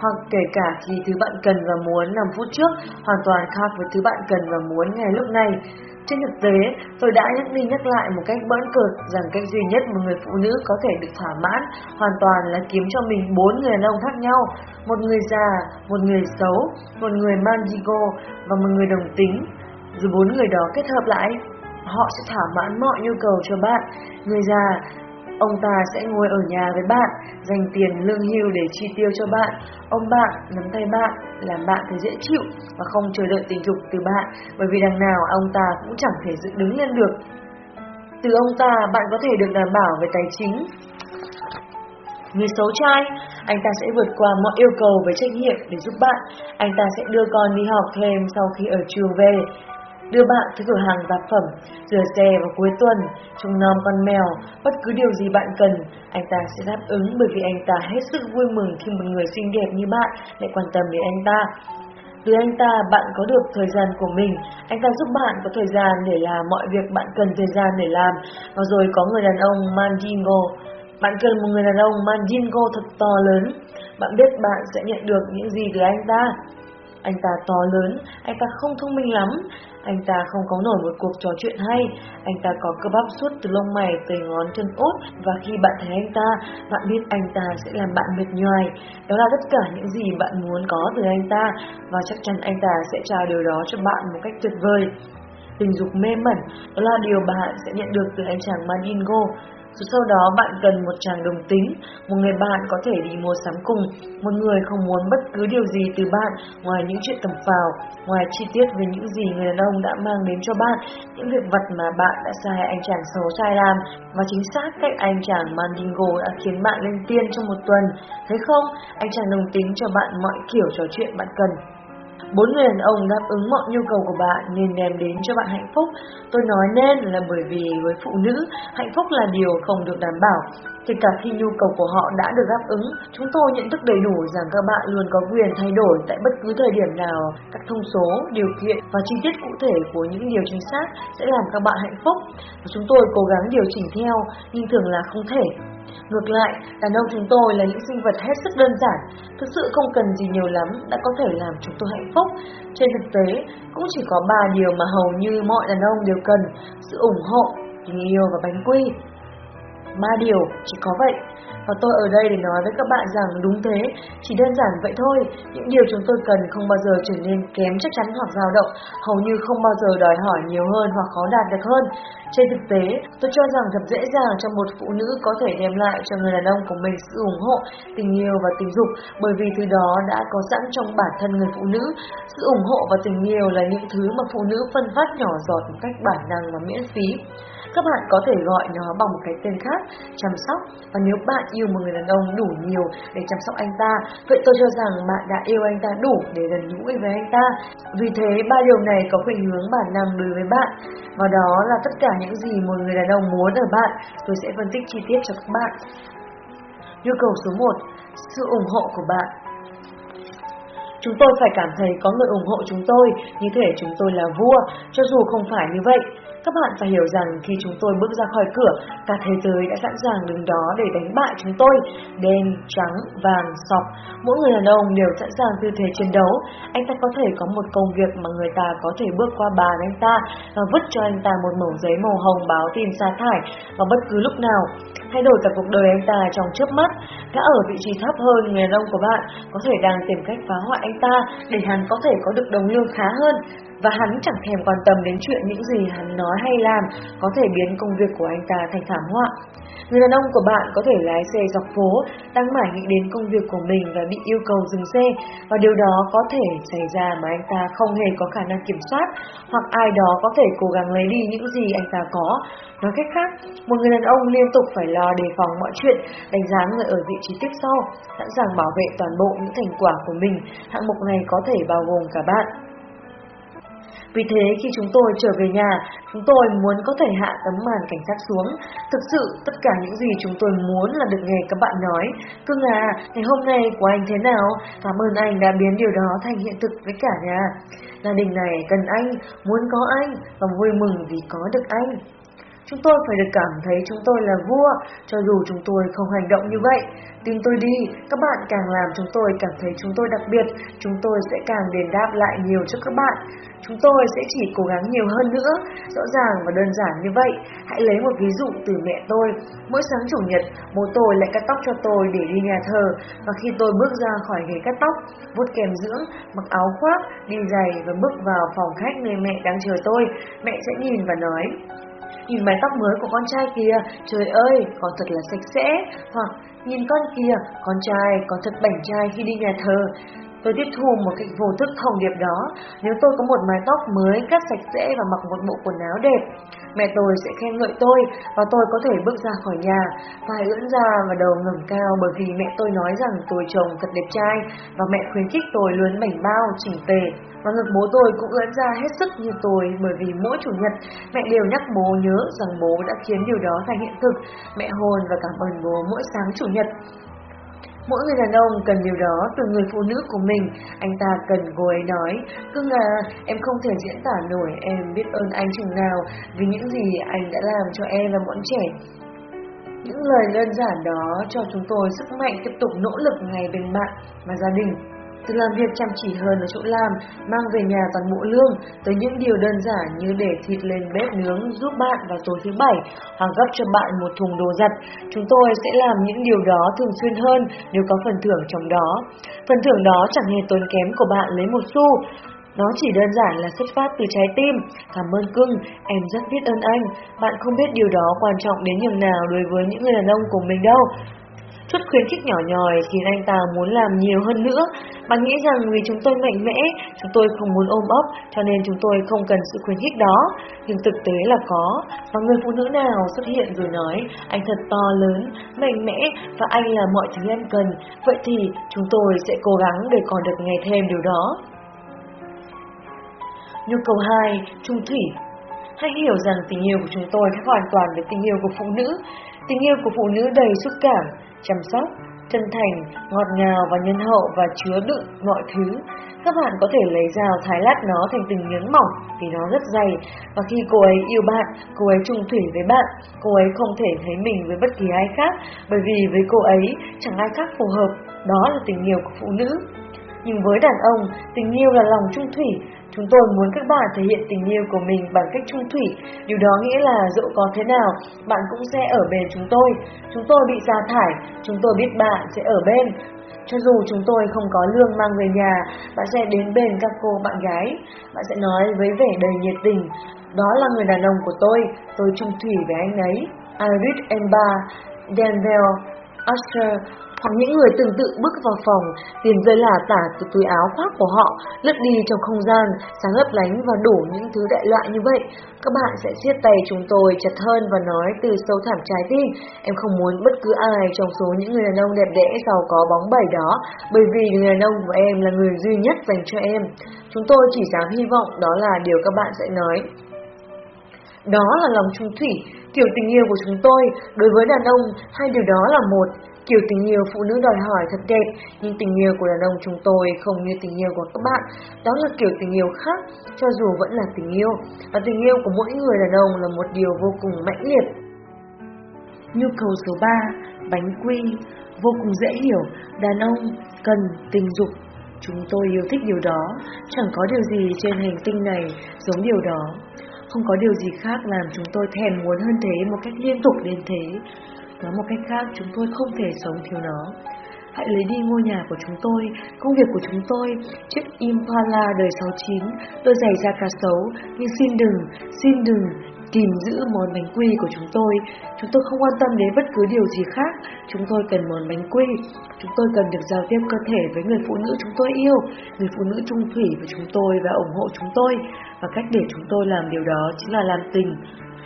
hoặc kể cả khi thứ bạn cần và muốn 5 phút trước hoàn toàn khác với thứ bạn cần và muốn ngay lúc này. Trên thực tế, tôi đã nhắc đi nhắc lại một cách bỡn cợt rằng cách duy nhất một người phụ nữ có thể được thỏa mãn hoàn toàn là kiếm cho mình bốn người đàn ông khác nhau, một người già, một người xấu, một người mandigo và một người đồng tính. Dù bốn người đó kết hợp lại, họ sẽ thỏa mãn mọi nhu cầu cho bạn. Người già Ông ta sẽ ngồi ở nhà với bạn, dành tiền lương hưu để chi tiêu cho bạn. Ông bạn nắm tay bạn, làm bạn thấy dễ chịu và không chờ đợi tình dục từ bạn, bởi vì đằng nào ông ta cũng chẳng thể dựng đứng lên được. Từ ông ta, bạn có thể được đảm bảo về tài chính. Người xấu trai, anh ta sẽ vượt qua mọi yêu cầu về trách nhiệm để giúp bạn. Anh ta sẽ đưa con đi học thêm sau khi ở trường về đưa bạn tới cửa hàng tạp phẩm, rửa xe vào cuối tuần, trông nom con mèo, bất cứ điều gì bạn cần, anh ta sẽ đáp ứng bởi vì anh ta hết sức vui mừng khi một người xinh đẹp như bạn lại quan tâm đến anh ta. Từ anh ta, bạn có được thời gian của mình, anh ta giúp bạn có thời gian để làm mọi việc bạn cần thời gian để làm, và rồi có người đàn ông Mandingo. Bạn cần một người đàn ông Mandingo thật to lớn. Bạn biết bạn sẽ nhận được những gì từ anh ta. Anh ta to lớn, anh ta không thông minh lắm, anh ta không có nổi một cuộc trò chuyện hay, anh ta có cơ bắp suốt từ lông mày tới ngón chân út và khi bạn thấy anh ta, bạn biết anh ta sẽ làm bạn mệt nhoài. Đó là tất cả những gì bạn muốn có từ anh ta và chắc chắn anh ta sẽ trao điều đó cho bạn một cách tuyệt vời. Tình dục mê mẩn, đó là điều bạn sẽ nhận được từ anh chàng Mandingo. Rồi sau đó bạn cần một chàng đồng tính, một người bạn có thể đi mua sắm cùng, một người không muốn bất cứ điều gì từ bạn ngoài những chuyện tầm phào, ngoài chi tiết về những gì người đàn ông đã mang đến cho bạn, những việc vật mà bạn đã sai anh chàng xấu trai làm, và chính xác cách anh chàng Mandingo đã khiến bạn lên tiên trong một tuần. Thấy không, anh chàng đồng tính cho bạn mọi kiểu trò chuyện bạn cần. Bốn người đàn ông đáp ứng mọi nhu cầu của bạn nên đem đến cho bạn hạnh phúc. Tôi nói nên là bởi vì với phụ nữ, hạnh phúc là điều không được đảm bảo. Kể cả khi nhu cầu của họ đã được đáp ứng, chúng tôi nhận thức đầy đủ rằng các bạn luôn có quyền thay đổi tại bất cứ thời điểm nào các thông số, điều kiện và chi tiết cụ thể của những điều chính xác sẽ làm các bạn hạnh phúc. Và chúng tôi cố gắng điều chỉnh theo, nhưng thường là không thể. Ngược lại, đàn ông chúng tôi là những sinh vật hết sức đơn giản, thực sự không cần gì nhiều lắm đã có thể làm chúng tôi hạnh phúc. Trên thực tế, cũng chỉ có ba điều mà hầu như mọi đàn ông đều cần, sự ủng hộ, tình yêu và bánh quy. Ba điều, chỉ có vậy. Và tôi ở đây để nói với các bạn rằng đúng thế, chỉ đơn giản vậy thôi. Những điều chúng tôi cần không bao giờ trở nên kém chắc chắn hoặc dao động, hầu như không bao giờ đòi hỏi nhiều hơn hoặc khó đạt được hơn. Trên thực tế, tôi cho rằng thật dễ dàng cho một phụ nữ có thể đem lại cho người đàn ông của mình sự ủng hộ, tình yêu và tình dục bởi vì thứ đó đã có sẵn trong bản thân người phụ nữ. Sự ủng hộ và tình yêu là những thứ mà phụ nữ phân phát nhỏ giọt một cách bản năng và miễn phí. Các bạn có thể gọi nó bằng một cái tên khác, chăm sóc. Và nếu bạn yêu một người đàn ông đủ nhiều để chăm sóc anh ta, vậy tôi cho rằng bạn đã yêu anh ta đủ để gần gũi với anh ta. Vì thế, ba điều này có khuynh hướng bản năng đối với bạn. Và đó là tất cả những gì một người đàn ông muốn ở bạn. Tôi sẽ phân tích chi tiết cho các bạn. Nhu cầu số 1. Sự ủng hộ của bạn Chúng tôi phải cảm thấy có người ủng hộ chúng tôi, như thể chúng tôi là vua, cho dù không phải như vậy. Các bạn phải hiểu rằng khi chúng tôi bước ra khỏi cửa, cả thế giới đã sẵn sàng đứng đó để đánh bại chúng tôi. Đen, trắng, vàng, sọc, mỗi người đàn ông đều sẵn sàng tư thế chiến đấu. Anh ta có thể có một công việc mà người ta có thể bước qua bàn anh ta và vứt cho anh ta một mẩu giấy màu hồng báo tin sa thải vào bất cứ lúc nào. Thay đổi cả cuộc đời anh ta trong chớp mắt. Đã ở vị trí thấp hơn người đàn ông của bạn có thể đang tìm cách phá hoại anh ta để hắn có thể có được đồng lương khá hơn và hắn chẳng thèm quan tâm đến chuyện những gì hắn nói hay làm có thể biến công việc của anh ta thành thảm họa. Người đàn ông của bạn có thể lái xe dọc phố, đang mải nghĩ đến công việc của mình và bị yêu cầu dừng xe, và điều đó có thể xảy ra mà anh ta không hề có khả năng kiểm soát, hoặc ai đó có thể cố gắng lấy đi những gì anh ta có. Nói cách khác, một người đàn ông liên tục phải lo đề phòng mọi chuyện, đánh giá người ở vị trí tiếp sau, sẵn sàng bảo vệ toàn bộ những thành quả của mình. Hạng mục này có thể bao gồm cả bạn. Vì thế khi chúng tôi trở về nhà, chúng tôi muốn có thể hạ tấm màn cảnh sát xuống. Thực sự, tất cả những gì chúng tôi muốn là được nghe các bạn nói. Cưng à, ngày hôm nay của anh thế nào? Cảm ơn anh đã biến điều đó thành hiện thực với cả nhà. Gia đình này cần anh, muốn có anh và vui mừng vì có được anh. Chúng tôi phải được cảm thấy chúng tôi là vua, cho dù chúng tôi không hành động như vậy. Tin tôi đi, các bạn càng làm chúng tôi cảm thấy chúng tôi đặc biệt, chúng tôi sẽ càng đền đáp lại nhiều cho các bạn. Chúng tôi sẽ chỉ cố gắng nhiều hơn nữa, rõ ràng và đơn giản như vậy. Hãy lấy một ví dụ từ mẹ tôi. Mỗi sáng chủ nhật, bố tôi lại cắt tóc cho tôi để đi nhà thờ, và khi tôi bước ra khỏi ghế cắt tóc, vuốt kèm dưỡng, mặc áo khoác, đi giày và bước vào phòng khách nơi mẹ đang chờ tôi, mẹ sẽ nhìn và nói, Nhìn mái tóc mới của con trai kìa, trời ơi, con thật là sạch sẽ. Hoặc nhìn con kìa, con trai con thật bảnh trai khi đi nhà thờ. Tôi tiếp thu một cách vô thức thông điệp đó. Nếu tôi có một mái tóc mới, cắt sạch sẽ và mặc một bộ quần áo đẹp, mẹ tôi sẽ khen ngợi tôi và tôi có thể bước ra khỏi nhà, vai ưỡn ra và đầu ngẩng cao bởi vì mẹ tôi nói rằng tôi chồng thật đẹp trai và mẹ khuyến khích tôi luôn mảnh bao, chỉnh tề. Và ngực bố tôi cũng ưỡn ra hết sức như tôi bởi vì mỗi chủ nhật mẹ đều nhắc bố nhớ rằng bố đã khiến điều đó thành hiện thực. Mẹ hồn và cảm ơn bố mỗi sáng chủ nhật. Mỗi người đàn ông cần điều đó từ người phụ nữ của mình, anh ta cần cô ấy nói, cưng à, em không thể diễn tả nổi em biết ơn anh chừng nào vì những gì anh đã làm cho em và bọn trẻ. Những lời đơn giản đó cho chúng tôi sức mạnh tiếp tục nỗ lực ngày bên bạn và gia đình từ làm việc chăm chỉ hơn ở chỗ làm, mang về nhà toàn bộ lương, tới những điều đơn giản như để thịt lên bếp nướng giúp bạn vào tối thứ bảy, hoặc gấp cho bạn một thùng đồ giặt. Chúng tôi sẽ làm những điều đó thường xuyên hơn nếu có phần thưởng trong đó. Phần thưởng đó chẳng hề tốn kém của bạn lấy một xu, nó chỉ đơn giản là xuất phát từ trái tim. Cảm ơn cưng, em rất biết ơn anh. Bạn không biết điều đó quan trọng đến nhường nào đối với những người đàn ông của mình đâu. Chút khuyến khích nhỏ nhòi khiến anh ta muốn làm nhiều hơn nữa. Bạn nghĩ rằng vì chúng tôi mạnh mẽ, chúng tôi không muốn ôm ấp, cho nên chúng tôi không cần sự khuyến khích đó. Nhưng thực tế là có. Và người phụ nữ nào xuất hiện rồi nói, anh thật to lớn, mạnh mẽ và anh là mọi thứ em cần. Vậy thì chúng tôi sẽ cố gắng để còn được nghe thêm điều đó. Nhu cầu 2. Trung thủy Hãy hiểu rằng tình yêu của chúng tôi khác hoàn toàn với tình yêu của phụ nữ. Tình yêu của phụ nữ đầy xúc cảm, chăm sóc, chân thành, ngọt ngào và nhân hậu và chứa đựng mọi thứ. Các bạn có thể lấy dao thái lát nó thành từng miếng mỏng vì nó rất dày và khi cô ấy yêu bạn, cô ấy trung thủy với bạn, cô ấy không thể thấy mình với bất kỳ ai khác bởi vì với cô ấy chẳng ai khác phù hợp, đó là tình yêu của phụ nữ. Nhưng với đàn ông, tình yêu là lòng trung thủy, Chúng tôi muốn các bạn thể hiện tình yêu của mình bằng cách trung thủy. Điều đó nghĩa là dẫu có thế nào, bạn cũng sẽ ở bên chúng tôi. Chúng tôi bị sa thải, chúng tôi biết bạn sẽ ở bên. Cho dù chúng tôi không có lương mang về nhà, bạn sẽ đến bên các cô bạn gái. Bạn sẽ nói với vẻ đầy nhiệt tình. Đó là người đàn ông của tôi, tôi trung thủy với anh ấy. Iris Emba, Denver, Asher hoặc những người tương tự bước vào phòng, tiền rơi lả tả từ túi áo khoác của họ, lướt đi trong không gian, sáng lấp lánh và đủ những thứ đại loại như vậy. Các bạn sẽ siết tay chúng tôi chặt hơn và nói từ sâu thẳm trái tim, em không muốn bất cứ ai trong số những người đàn ông đẹp đẽ giàu có bóng bẩy đó, bởi vì người đàn ông của em là người duy nhất dành cho em. Chúng tôi chỉ dám hy vọng đó là điều các bạn sẽ nói. Đó là lòng trung thủy, kiểu tình yêu của chúng tôi, đối với đàn ông, hai điều đó là một, Kiểu tình yêu phụ nữ đòi hỏi thật đẹp, nhưng tình yêu của đàn ông chúng tôi không như tình yêu của các bạn. Đó là kiểu tình yêu khác, cho dù vẫn là tình yêu. Và tình yêu của mỗi người đàn ông là một điều vô cùng mãnh liệt. Nhu cầu số 3, bánh quy, vô cùng dễ hiểu, đàn ông cần tình dục. Chúng tôi yêu thích điều đó, chẳng có điều gì trên hành tinh này giống điều đó. Không có điều gì khác làm chúng tôi thèm muốn hơn thế một cách liên tục đến thế. Nói một cách khác, chúng tôi không thể sống thiếu nó. Hãy lấy đi ngôi nhà của chúng tôi, công việc của chúng tôi, chiếc Impala đời 69, đôi giày da cá sấu, nhưng xin đừng, xin đừng kìm giữ món bánh quy của chúng tôi. Chúng tôi không quan tâm đến bất cứ điều gì khác. Chúng tôi cần món bánh quy. Chúng tôi cần được giao tiếp cơ thể với người phụ nữ chúng tôi yêu, người phụ nữ trung thủy với chúng tôi và ủng hộ chúng tôi. Và cách để chúng tôi làm điều đó chính là làm tình.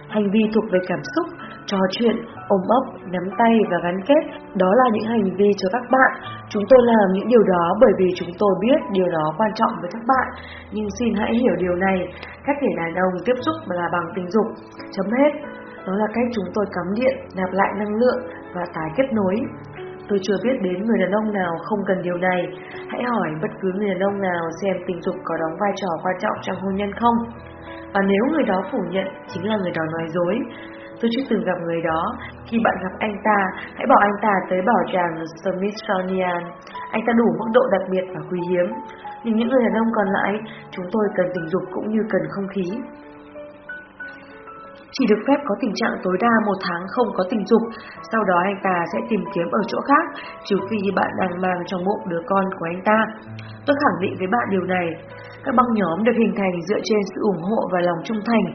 Hành vi thuộc về cảm xúc, trò chuyện, ôm ấp, nắm tay và gắn kết. Đó là những hành vi cho các bạn. Chúng tôi làm những điều đó bởi vì chúng tôi biết điều đó quan trọng với các bạn. Nhưng xin hãy hiểu điều này, cách để đàn ông tiếp xúc là bằng tình dục. Chấm hết. Đó là cách chúng tôi cắm điện, nạp lại năng lượng và tái kết nối. Tôi chưa biết đến người đàn ông nào không cần điều này. Hãy hỏi bất cứ người đàn ông nào xem tình dục có đóng vai trò quan trọng trong hôn nhân không. Và nếu người đó phủ nhận, chính là người đó nói dối. Tôi chưa từng gặp người đó. Khi bạn gặp anh ta, hãy bảo anh ta tới bảo tàng Smithsonian. Anh ta đủ mức độ đặc biệt và quý hiếm. Nhưng những người đàn ông còn lại, chúng tôi cần tình dục cũng như cần không khí. Chỉ được phép có tình trạng tối đa một tháng không có tình dục, sau đó anh ta sẽ tìm kiếm ở chỗ khác, trừ phi bạn đang mang trong bụng đứa con của anh ta. Tôi khẳng định với bạn điều này, các băng nhóm được hình thành dựa trên sự ủng hộ và lòng trung thành,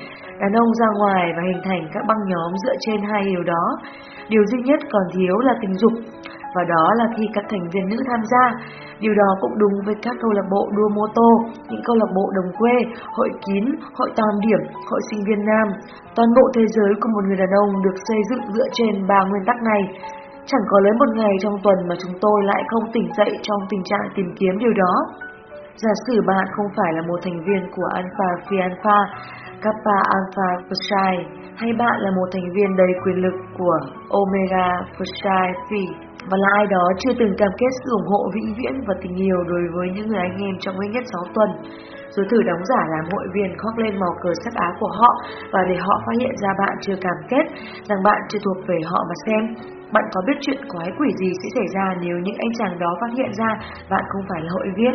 đàn ông ra ngoài và hình thành các băng nhóm dựa trên hai điều đó. Điều duy nhất còn thiếu là tình dục và đó là khi các thành viên nữ tham gia. Điều đó cũng đúng với các câu lạc bộ đua mô tô, những câu lạc bộ đồng quê, hội kín, hội tam điểm, hội sinh viên nam. Toàn bộ thế giới của một người đàn ông được xây dựng dựa trên ba nguyên tắc này. Chẳng có lấy một ngày trong tuần mà chúng tôi lại không tỉnh dậy trong tình trạng tìm kiếm điều đó. Giả sử bạn không phải là một thành viên của Alpha Phi Alpha, Kappa Alpha Psi, hay bạn là một thành viên đầy quyền lực của Omega Psi Phi, và là ai đó chưa từng cam kết sự ủng hộ vĩnh viễn và tình yêu đối với những người anh em trong ít nhất 6 tuần. Rồi thử đóng giả làm hội viên khoác lên màu cờ sắc áo của họ và để họ phát hiện ra bạn chưa cam kết, rằng bạn chưa thuộc về họ mà xem. Bạn có biết chuyện quái quỷ gì sẽ xảy ra nếu những anh chàng đó phát hiện ra bạn không phải là hội viên?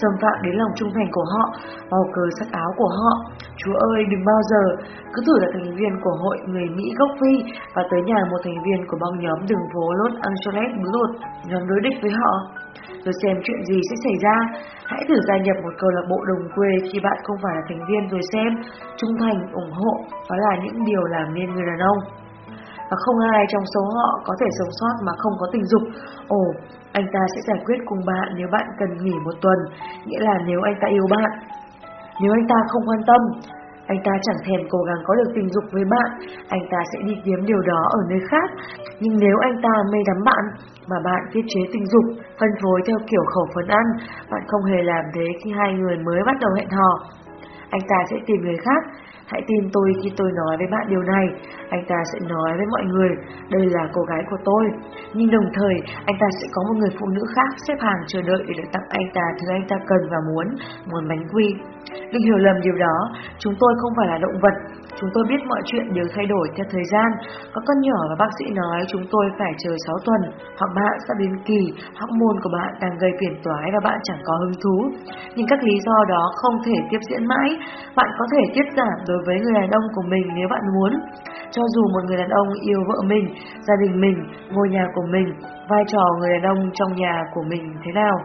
Xâm phạm đến lòng trung thành của họ, màu cờ sắc áo của họ. Chúa ơi, đừng bao giờ cứ thử là thành viên của hội người Mỹ gốc Phi và tới nhà một thành viên của băng nhóm đường phố Los Angeles Blood, nhóm đối địch với họ. Rồi xem chuyện gì sẽ xảy ra. Hãy thử gia nhập một câu lạc bộ đồng quê khi bạn không phải là thành viên rồi xem. Trung thành, ủng hộ, đó là những điều làm nên người đàn ông và không ai trong số họ có thể sống sót mà không có tình dục. Ồ, anh ta sẽ giải quyết cùng bạn nếu bạn cần nghỉ một tuần, nghĩa là nếu anh ta yêu bạn. Nếu anh ta không quan tâm, anh ta chẳng thèm cố gắng có được tình dục với bạn, anh ta sẽ đi kiếm điều đó ở nơi khác. Nhưng nếu anh ta mê đắm bạn, mà bạn tiết chế tình dục, phân phối theo kiểu khẩu phần ăn, bạn không hề làm thế khi hai người mới bắt đầu hẹn hò. Anh ta sẽ tìm người khác, Hãy tin tôi khi tôi nói với bạn điều này. Anh ta sẽ nói với mọi người, đây là cô gái của tôi. Nhưng đồng thời, anh ta sẽ có một người phụ nữ khác xếp hàng chờ đợi để được tặng anh ta thứ anh ta cần và muốn, một bánh quy. Đừng hiểu lầm điều đó, chúng tôi không phải là động vật. Chúng tôi biết mọi chuyện đều thay đổi theo thời gian. Có con nhỏ và bác sĩ nói chúng tôi phải chờ 6 tuần, hoặc bạn sẽ đến kỳ, hormone của bạn đang gây phiền toái và bạn chẳng có hứng thú. Nhưng các lý do đó không thể tiếp diễn mãi. Bạn có thể tiết giảm đối với người đàn ông của mình nếu bạn muốn. Cho dù một người đàn ông yêu vợ mình, gia đình mình, ngôi nhà của mình, vai trò người đàn ông trong nhà của mình thế nào,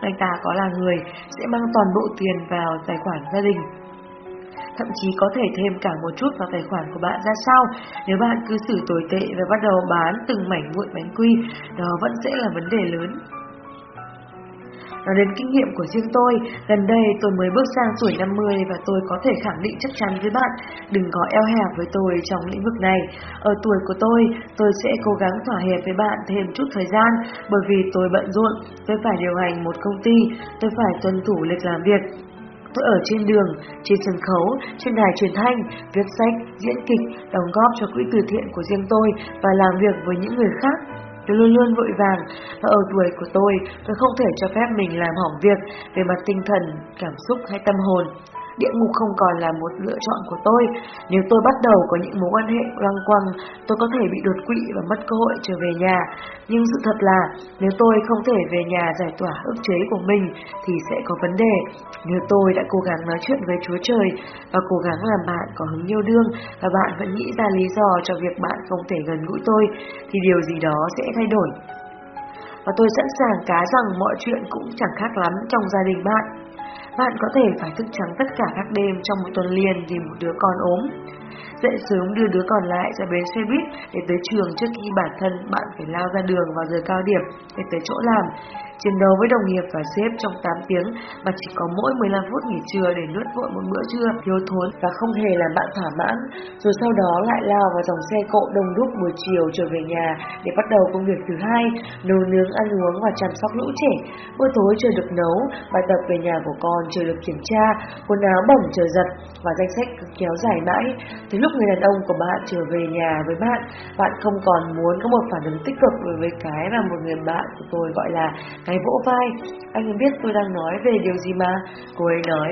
anh ta có là người sẽ mang toàn bộ tiền vào tài khoản gia đình. Thậm chí có thể thêm cả một chút vào tài khoản của bạn ra sao Nếu bạn cứ xử tồi tệ và bắt đầu bán từng mảnh vụn bánh quy, Đó vẫn sẽ là vấn đề lớn Nói đến kinh nghiệm của riêng tôi, gần đây tôi mới bước sang tuổi 50 và tôi có thể khẳng định chắc chắn với bạn, đừng có eo hẹp với tôi trong lĩnh vực này. Ở tuổi của tôi, tôi sẽ cố gắng thỏa hiệp với bạn thêm chút thời gian, bởi vì tôi bận rộn, tôi phải điều hành một công ty, tôi phải tuân thủ lịch làm việc, Tôi ở trên đường, trên sân khấu, trên đài truyền thanh, viết sách, diễn kịch, đóng góp cho quỹ từ thiện của riêng tôi và làm việc với những người khác. Tôi luôn luôn vội vàng và ở tuổi của tôi, tôi không thể cho phép mình làm hỏng việc về mặt tinh thần, cảm xúc hay tâm hồn. Địa ngục không còn là một lựa chọn của tôi. Nếu tôi bắt đầu có những mối quan hệ loang quăng, tôi có thể bị đột quỵ và mất cơ hội trở về nhà. Nhưng sự thật là, nếu tôi không thể về nhà giải tỏa ức chế của mình, thì sẽ có vấn đề. Nếu tôi đã cố gắng nói chuyện với Chúa Trời và cố gắng làm bạn có hứng yêu đương và bạn vẫn nghĩ ra lý do cho việc bạn không thể gần gũi tôi, thì điều gì đó sẽ thay đổi. Và tôi sẵn sàng cá rằng mọi chuyện cũng chẳng khác lắm trong gia đình bạn. Bạn có thể phải thức trắng tất cả các đêm trong một tuần liền vì một đứa con ốm. Dậy sớm đưa đứa còn lại ra bến xe buýt để tới trường trước khi bản thân bạn phải lao ra đường vào giờ cao điểm, để tới chỗ làm chiến đấu với đồng nghiệp và sếp trong 8 tiếng mà chỉ có mỗi 15 phút nghỉ trưa để nuốt vội một bữa trưa thiếu thốn và không hề làm bạn thỏa mãn, rồi sau đó lại lao vào dòng xe cộ đông đúc buổi chiều trở về nhà để bắt đầu công việc thứ hai, nấu nướng, ăn uống và chăm sóc lũ trẻ. Bữa tối chưa được nấu, bài tập về nhà của con chưa được kiểm tra, quần áo bẩn chờ giặt và danh sách cứ kéo dài mãi. Tới lúc người đàn ông của bạn trở về nhà với bạn, bạn không còn muốn có một phản ứng tích cực đối với cái mà một người bạn của tôi gọi là tay vỗ vai. Anh biết tôi đang nói về điều gì mà? Cô ấy nói,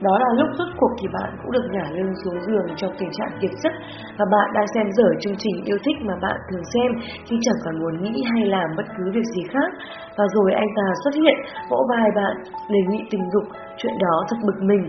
đó là lúc rốt cuộc thì bạn cũng được nhả lưng xuống giường trong tình trạng kiệt sức và bạn đang xem dở chương trình yêu thích mà bạn thường xem khi chẳng còn muốn nghĩ hay làm bất cứ việc gì khác. Và rồi anh ta xuất hiện, vỗ vai bạn, đề nghị tình dục, chuyện đó thật bực mình.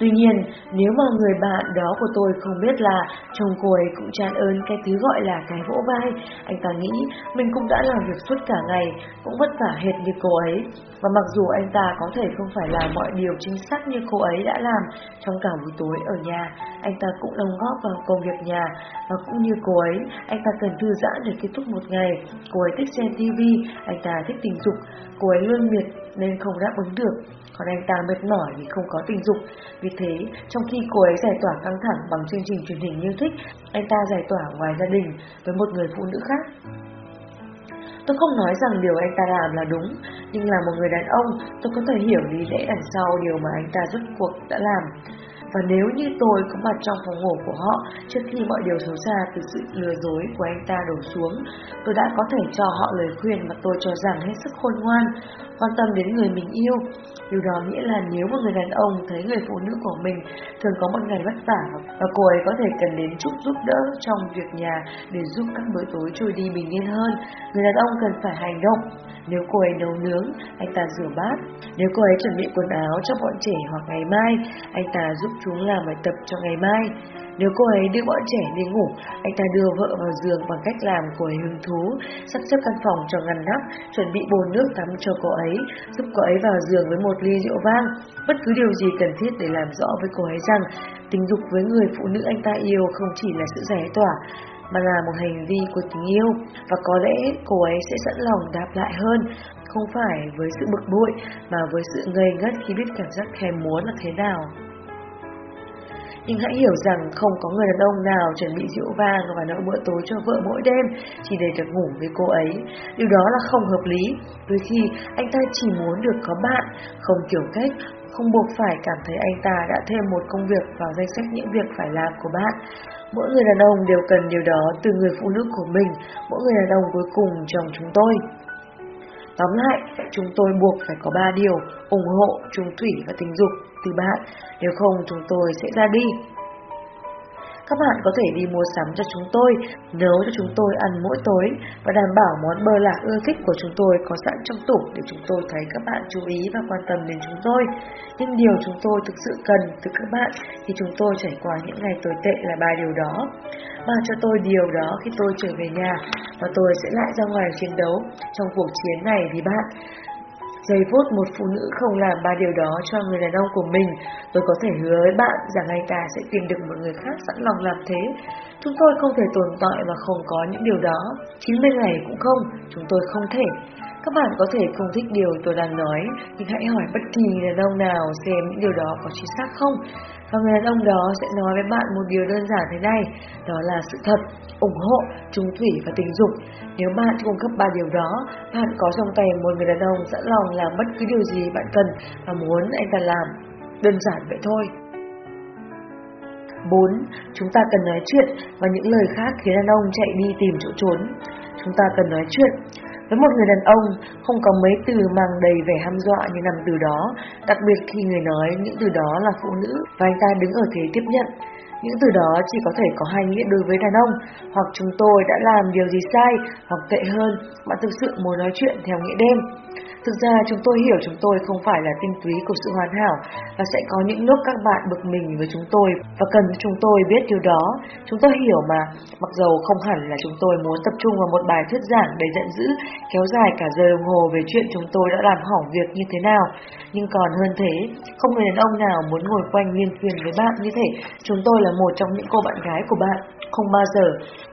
Tuy nhiên, nếu mà người bạn đó của tôi không biết là chồng cô ấy cũng tràn ơn cái thứ gọi là cái vỗ vai, anh ta nghĩ mình cũng đã làm việc suốt cả ngày, cũng vất vả hệt như cô ấy. Và mặc dù anh ta có thể không phải làm mọi điều chính xác như cô ấy đã làm trong cả buổi tối ở nhà, anh ta cũng đóng góp vào công việc nhà và cũng như cô ấy, anh ta cần thư giãn để kết thúc một ngày. Cô ấy thích xem TV, anh ta thích tình dục, cô ấy luôn miệt nên không đáp ứng được còn anh ta mệt mỏi vì không có tình dục. Vì thế, trong khi cô ấy giải tỏa căng thẳng bằng chương trình truyền hình yêu thích, anh ta giải tỏa ngoài gia đình với một người phụ nữ khác. Tôi không nói rằng điều anh ta làm là đúng, nhưng là một người đàn ông, tôi có thể hiểu lý lẽ đằng sau điều mà anh ta rốt cuộc đã làm. Và nếu như tôi có mặt trong phòng ngủ của họ trước khi mọi điều xấu xa từ sự lừa dối của anh ta đổ xuống, tôi đã có thể cho họ lời khuyên mà tôi cho rằng hết sức khôn ngoan, quan tâm đến người mình yêu. Điều đó nghĩa là nếu một người đàn ông thấy người phụ nữ của mình thường có một ngày vất vả và cô ấy có thể cần đến chút giúp đỡ trong việc nhà để giúp các bữa tối trôi đi bình yên hơn, người đàn ông cần phải hành động. Nếu cô ấy nấu nướng, anh ta rửa bát. Nếu cô ấy chuẩn bị quần áo cho bọn trẻ hoặc ngày mai, anh ta giúp chúng làm bài tập cho ngày mai. Nếu cô ấy đưa bọn trẻ đi ngủ, anh ta đưa vợ vào giường bằng cách làm cô ấy hứng thú, sắp xếp căn phòng cho ngăn nắp, chuẩn bị bồn nước tắm cho cô ấy, giúp cô ấy vào giường với một ly rượu vang. Bất cứ điều gì cần thiết để làm rõ với cô ấy rằng tình dục với người phụ nữ anh ta yêu không chỉ là sự giải tỏa, mà là một hành vi của tình yêu và có lẽ cô ấy sẽ sẵn lòng đáp lại hơn không phải với sự bực bội mà với sự ngây ngất khi biết cảm giác thèm muốn là thế nào. Nhưng hãy hiểu rằng không có người đàn ông nào chuẩn bị rượu vang và nấu bữa tối cho vợ mỗi đêm chỉ để được ngủ với cô ấy. Điều đó là không hợp lý. Đôi khi anh ta chỉ muốn được có bạn, không kiểu cách, không buộc phải cảm thấy anh ta đã thêm một công việc vào danh sách những việc phải làm của bạn. Mỗi người đàn ông đều cần điều đó từ người phụ nữ của mình, mỗi người đàn ông cuối cùng trong chúng tôi. Tóm lại, chúng tôi buộc phải có ba điều, ủng hộ, trung thủy và tình dục từ bạn, nếu không chúng tôi sẽ ra đi. Các bạn có thể đi mua sắm cho chúng tôi, nấu cho chúng tôi ăn mỗi tối và đảm bảo món bơ lạc ưa thích của chúng tôi có sẵn trong tủ để chúng tôi thấy các bạn chú ý và quan tâm đến chúng tôi. Nhưng điều chúng tôi thực sự cần từ các bạn thì chúng tôi trải qua những ngày tồi tệ là ba điều đó. Mang cho tôi điều đó khi tôi trở về nhà và tôi sẽ lại ra ngoài chiến đấu trong cuộc chiến này vì bạn. Giây phút một phụ nữ không làm ba điều đó cho người đàn ông của mình, tôi có thể hứa với bạn rằng anh ta sẽ tìm được một người khác sẵn lòng làm thế. Chúng tôi không thể tồn tại mà không có những điều đó. 90 ngày cũng không, chúng tôi không thể. Các bạn có thể không thích điều tôi đang nói, nhưng hãy hỏi bất kỳ người đàn ông nào xem những điều đó có chính xác không. Và người đàn ông đó sẽ nói với bạn một điều đơn giản thế này, đó là sự thật, ủng hộ, trung thủy và tình dục. Nếu bạn cung cấp ba điều đó, bạn có trong tay một người đàn ông sẵn lòng làm bất cứ điều gì bạn cần và muốn anh ta làm. Đơn giản vậy thôi. 4. Chúng ta cần nói chuyện và những lời khác khiến đàn ông chạy đi tìm chỗ trốn. Chúng ta cần nói chuyện. Với một người đàn ông, không có mấy từ mang đầy vẻ ham dọa như nằm từ đó, đặc biệt khi người nói những từ đó là phụ nữ và anh ta đứng ở thế tiếp nhận. Những từ đó chỉ có thể có hai nghĩa đối với đàn ông, hoặc chúng tôi đã làm điều gì sai, hoặc tệ hơn, bạn thực sự muốn nói chuyện theo nghĩa đêm. Thực ra chúng tôi hiểu chúng tôi không phải là tinh túy của sự hoàn hảo và sẽ có những lúc các bạn bực mình với chúng tôi và cần chúng tôi biết điều đó. Chúng tôi hiểu mà, mặc dầu không hẳn là chúng tôi muốn tập trung vào một bài thuyết giảng đầy giận dữ kéo dài cả giờ đồng hồ về chuyện chúng tôi đã làm hỏng việc như thế nào. Nhưng còn hơn thế, không người đàn ông nào muốn ngồi quanh liên thuyền với bạn như thế. Chúng tôi là một trong những cô bạn gái của bạn. Không bao giờ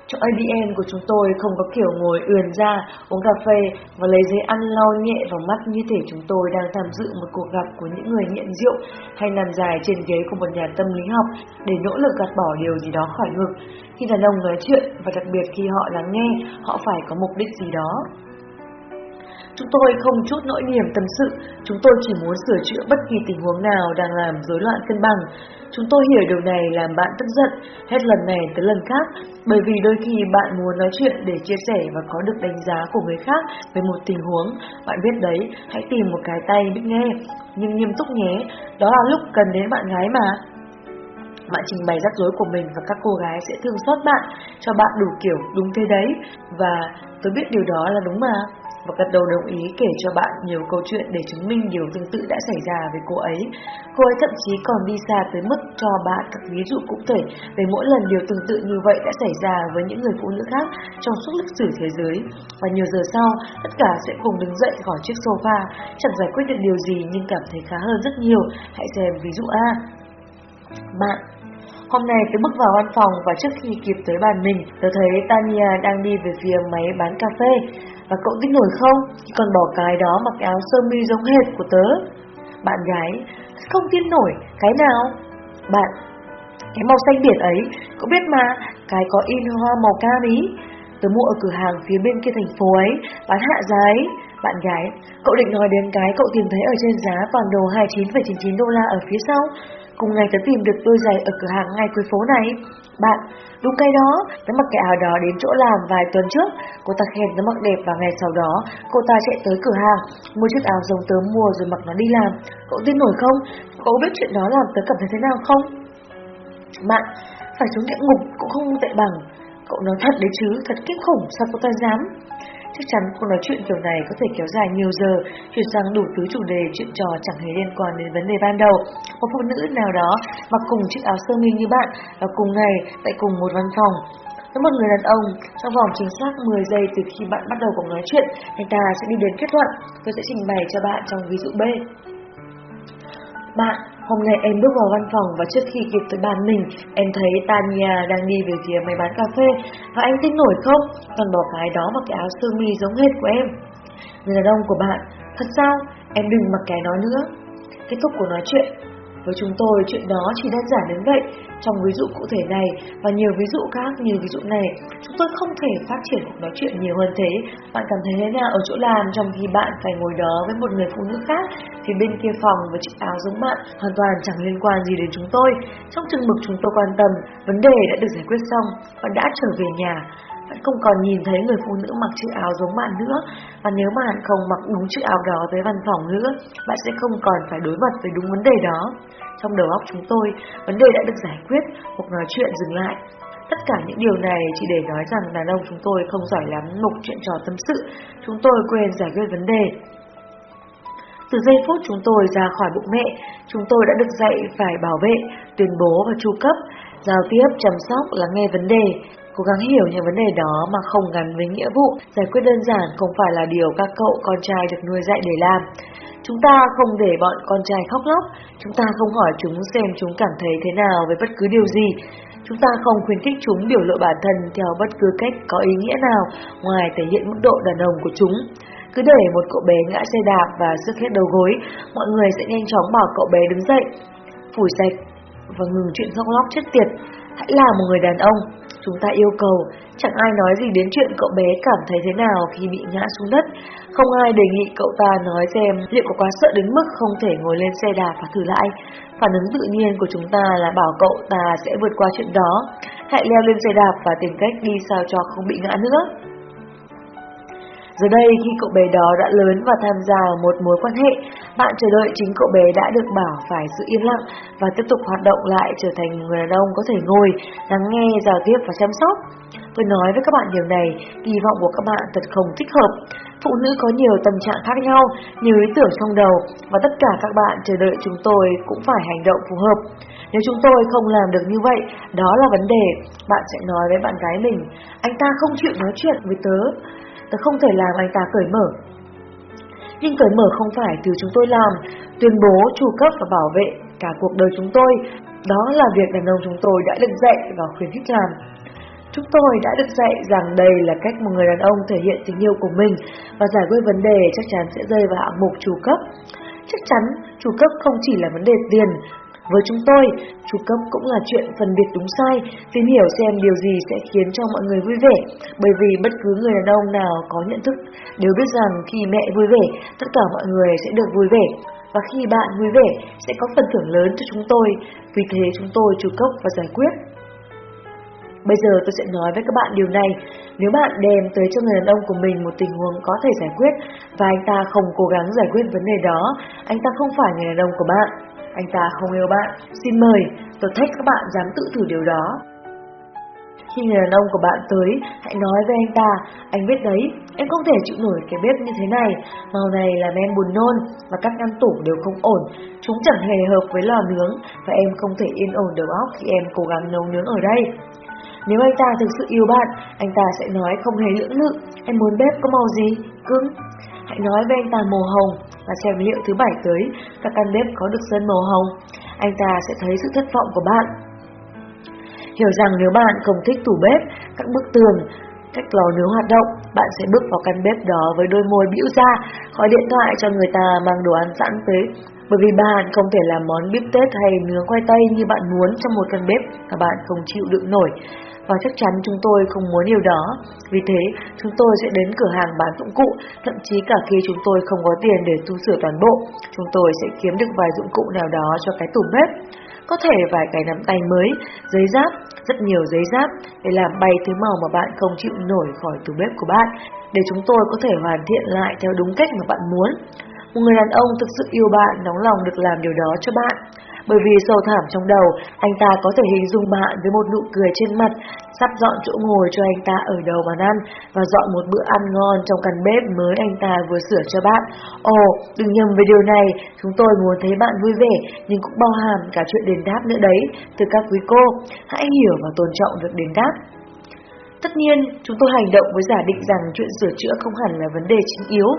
trong ADN của chúng tôi không có kiểu ngồi ườn ra, uống cà phê và lấy giấy ăn lau nhẹ vào mắt như thể chúng tôi đang tham dự một cuộc gặp của những người nghiện rượu hay nằm dài trên ghế của một nhà tâm lý học để nỗ lực gạt bỏ điều gì đó khỏi ngực. Khi đàn ông nói chuyện và đặc biệt khi họ lắng nghe, họ phải có mục đích gì đó. Chúng tôi không chút nỗi niềm tâm sự, chúng tôi chỉ muốn sửa chữa bất kỳ tình huống nào đang làm rối loạn cân bằng. Chúng tôi hiểu điều này làm bạn tức giận, hết lần này tới lần khác, bởi vì đôi khi bạn muốn nói chuyện để chia sẻ và có được đánh giá của người khác về một tình huống. Bạn biết đấy, hãy tìm một cái tay biết nghe, nhưng nghiêm túc nhé, đó là lúc cần đến bạn gái mà. Bạn trình bày rắc rối của mình và các cô gái sẽ thương xót bạn, cho bạn đủ kiểu đúng thế đấy. Và tôi biết điều đó là đúng mà và gật đầu đồng ý kể cho bạn nhiều câu chuyện để chứng minh điều tương tự đã xảy ra với cô ấy. Cô ấy thậm chí còn đi xa tới mức cho bạn các ví dụ cụ thể về mỗi lần điều tương tự như vậy đã xảy ra với những người phụ nữ khác trong suốt lịch sử thế giới. Và nhiều giờ sau, tất cả sẽ cùng đứng dậy khỏi chiếc sofa, chẳng giải quyết được điều gì nhưng cảm thấy khá hơn rất nhiều. Hãy xem ví dụ A. Bạn Hôm nay tôi bước vào văn phòng và trước khi kịp tới bàn mình, tôi thấy Tania đang đi về phía máy bán cà phê. Và cậu tin nổi không? Còn bỏ cái đó mặc áo sơ mi giống hệt của tớ. Bạn gái, không tin nổi, cái nào? Bạn, cái màu xanh biển ấy, cậu biết mà, cái có in hoa màu cam ý. Tớ mua ở cửa hàng phía bên kia thành phố ấy, bán hạ giá ấy. Bạn gái, cậu định nói đến cái cậu tìm thấy ở trên giá toàn đồ 29,99 đô la ở phía sau. Cùng ngày tớ tìm được đôi giày ở cửa hàng ngay cuối phố này. Bạn, đúng cái đó, tớ mặc cái áo đó đến chỗ làm vài tuần trước. Cô ta khen tớ mặc đẹp và ngày sau đó, cô ta chạy tới cửa hàng, mua chiếc áo giống tớ mua rồi mặc nó đi làm. Cậu tin nổi không? Cậu biết chuyện đó làm tớ cảm thấy thế nào không? Bạn, phải xuống địa ngục cũng không tệ bằng. Cậu nói thật đấy chứ, thật kinh khủng, sao cô ta dám? Chắc chắn cuộc nói chuyện kiểu này có thể kéo dài nhiều giờ, chuyển sang đủ thứ chủ đề chuyện trò chẳng hề liên quan đến vấn đề ban đầu. Một phụ nữ nào đó mặc cùng chiếc áo sơ mi như bạn và cùng ngày tại cùng một văn phòng. Với một người đàn ông, trong vòng chính xác 10 giây từ khi bạn bắt đầu cuộc nói chuyện, anh ta sẽ đi đến kết luận. Tôi sẽ trình bày cho bạn trong ví dụ B. Bạn, hôm nay em bước vào văn phòng và trước khi kịp tới bàn mình, em thấy Tania đang đi về phía máy bán cà phê và anh tin nổi không? Còn bỏ cái đó mặc cái áo sơ mi giống hệt của em. Người đàn ông của bạn, thật sao? Em đừng mặc cái đó nữa. Kết thúc của nói chuyện, với chúng tôi, chuyện đó chỉ đơn giản đến vậy. Trong ví dụ cụ thể này và nhiều ví dụ khác như ví dụ này, chúng tôi không thể phát triển cuộc nói chuyện nhiều hơn thế. Bạn cảm thấy thế nào ở chỗ làm trong khi bạn phải ngồi đó với một người phụ nữ khác thì bên kia phòng với chiếc áo giống bạn hoàn toàn chẳng liên quan gì đến chúng tôi. Trong chừng mực chúng tôi quan tâm, vấn đề đã được giải quyết xong, bạn đã trở về nhà. Không còn nhìn thấy người phụ nữ mặc chiếc áo giống bạn nữa. Và nếu bạn không mặc đúng chiếc áo đó tới văn phòng nữa Bạn sẽ không còn phải đối mặt với đúng vấn đề đó. Trong đầu óc chúng tôi, vấn đề đã được giải quyết Cuộc nói chuyện dừng lại. Tất cả những điều này chỉ để nói rằng đàn ông chúng tôi không giỏi lắm mục chuyện trò tâm sự. Chúng tôi quên giải quyết vấn đề. Từ giây phút chúng tôi ra khỏi bụng mẹ, chúng tôi đã được dạy phải bảo vệ, tuyên bố và chu cấp, giao tiếp, chăm sóc, lắng nghe vấn đề, Cố gắng hiểu những vấn đề đó mà không gắn với nghĩa vụ, giải quyết đơn giản không phải là điều các cậu con trai được nuôi dạy để làm. Chúng ta không để bọn con trai khóc lóc, chúng ta không hỏi chúng xem chúng cảm thấy thế nào với bất cứ điều gì. Chúng ta không khuyến khích chúng biểu lộ bản thân theo bất cứ cách có ý nghĩa nào ngoài thể hiện mức độ đàn ông của chúng. Cứ để một cậu bé ngã xe đạp và sức hết đầu gối, mọi người sẽ nhanh chóng bảo cậu bé đứng dậy, phủi sạch và ngừng chuyện khóc lóc chết tiệt. Hãy là một người đàn ông, Chúng ta yêu cầu, chẳng ai nói gì đến chuyện cậu bé cảm thấy thế nào khi bị ngã xuống đất. Không ai đề nghị cậu ta nói xem liệu có quá sợ đến mức không thể ngồi lên xe đạp và thử lại. Phản ứng tự nhiên của chúng ta là bảo cậu ta sẽ vượt qua chuyện đó. Hãy leo lên xe đạp và tìm cách đi sao cho không bị ngã nữa. Giờ đây khi cậu bé đó đã lớn và tham gia một mối quan hệ, bạn chờ đợi chính cậu bé đã được bảo phải giữ im lặng và tiếp tục hoạt động lại trở thành người đàn ông có thể ngồi, lắng nghe, giao tiếp và chăm sóc. Tôi nói với các bạn điều này, kỳ vọng của các bạn thật không thích hợp. Phụ nữ có nhiều tâm trạng khác nhau, nhiều ý tưởng trong đầu và tất cả các bạn chờ đợi chúng tôi cũng phải hành động phù hợp. Nếu chúng tôi không làm được như vậy, đó là vấn đề. Bạn sẽ nói với bạn gái mình, anh ta không chịu nói chuyện với tớ tớ không thể làm anh ta cởi mở. Nhưng cởi mở không phải từ chúng tôi làm, tuyên bố, chủ cấp và bảo vệ cả cuộc đời chúng tôi. Đó là việc đàn ông chúng tôi đã được dạy và khuyến khích làm. Chúng tôi đã được dạy rằng đây là cách một người đàn ông thể hiện tình yêu của mình và giải quyết vấn đề chắc chắn sẽ rơi vào hạng mục chủ cấp. Chắc chắn, chủ cấp không chỉ là vấn đề tiền, với chúng tôi, tru cấp cũng là chuyện phân biệt đúng sai, tìm hiểu xem điều gì sẽ khiến cho mọi người vui vẻ, bởi vì bất cứ người đàn ông nào có nhận thức đều biết rằng khi mẹ vui vẻ, tất cả mọi người sẽ được vui vẻ, và khi bạn vui vẻ sẽ có phần thưởng lớn cho chúng tôi, vì thế chúng tôi tru cấp và giải quyết. Bây giờ tôi sẽ nói với các bạn điều này, nếu bạn đem tới cho người đàn ông của mình một tình huống có thể giải quyết và anh ta không cố gắng giải quyết vấn đề đó, anh ta không phải người đàn ông của bạn anh ta không yêu bạn. Xin mời, tôi thách các bạn dám tự thử điều đó. Khi người đàn ông của bạn tới, hãy nói với anh ta, anh biết đấy, Em không thể chịu nổi cái bếp như thế này, màu này làm em buồn nôn và các ngăn tủ đều không ổn. Chúng chẳng hề hợp với lò nướng và em không thể yên ổn đầu óc khi em cố gắng nấu nướng ở đây. Nếu anh ta thực sự yêu bạn, anh ta sẽ nói không hề lưỡng lự, em muốn bếp có màu gì? Cứng. Hãy nói với anh ta màu hồng và xem liệu thứ bảy tới các căn bếp có được sơn màu hồng. Anh ta sẽ thấy sự thất vọng của bạn. Hiểu rằng nếu bạn không thích tủ bếp, các bức tường, cách lò nướng hoạt động, bạn sẽ bước vào căn bếp đó với đôi môi bĩu ra, gọi điện thoại cho người ta mang đồ ăn sẵn tới. Bởi vì bạn không thể làm món bít tết hay nướng khoai tây như bạn muốn trong một căn bếp mà bạn không chịu đựng nổi. Và chắc chắn chúng tôi không muốn điều đó. Vì thế, chúng tôi sẽ đến cửa hàng bán dụng cụ, thậm chí cả khi chúng tôi không có tiền để tu sửa toàn bộ, chúng tôi sẽ kiếm được vài dụng cụ nào đó cho cái tủ bếp có thể vài cái nắm tay mới, giấy giáp, rất nhiều giấy giáp để làm bay thứ màu mà bạn không chịu nổi khỏi tủ bếp của bạn, để chúng tôi có thể hoàn thiện lại theo đúng cách mà bạn muốn. Một người đàn ông thực sự yêu bạn, nóng lòng được làm điều đó cho bạn bởi vì sâu thẳm trong đầu, anh ta có thể hình dung bạn với một nụ cười trên mặt, sắp dọn chỗ ngồi cho anh ta ở đầu bàn ăn và dọn một bữa ăn ngon trong căn bếp mới anh ta vừa sửa cho bạn. Ồ, đừng nhầm về điều này, chúng tôi muốn thấy bạn vui vẻ, nhưng cũng bao hàm cả chuyện đền đáp nữa đấy, từ các quý cô. Hãy hiểu và tôn trọng việc đền đáp. Tất nhiên, chúng tôi hành động với giả định rằng chuyện sửa chữa không hẳn là vấn đề chính yếu.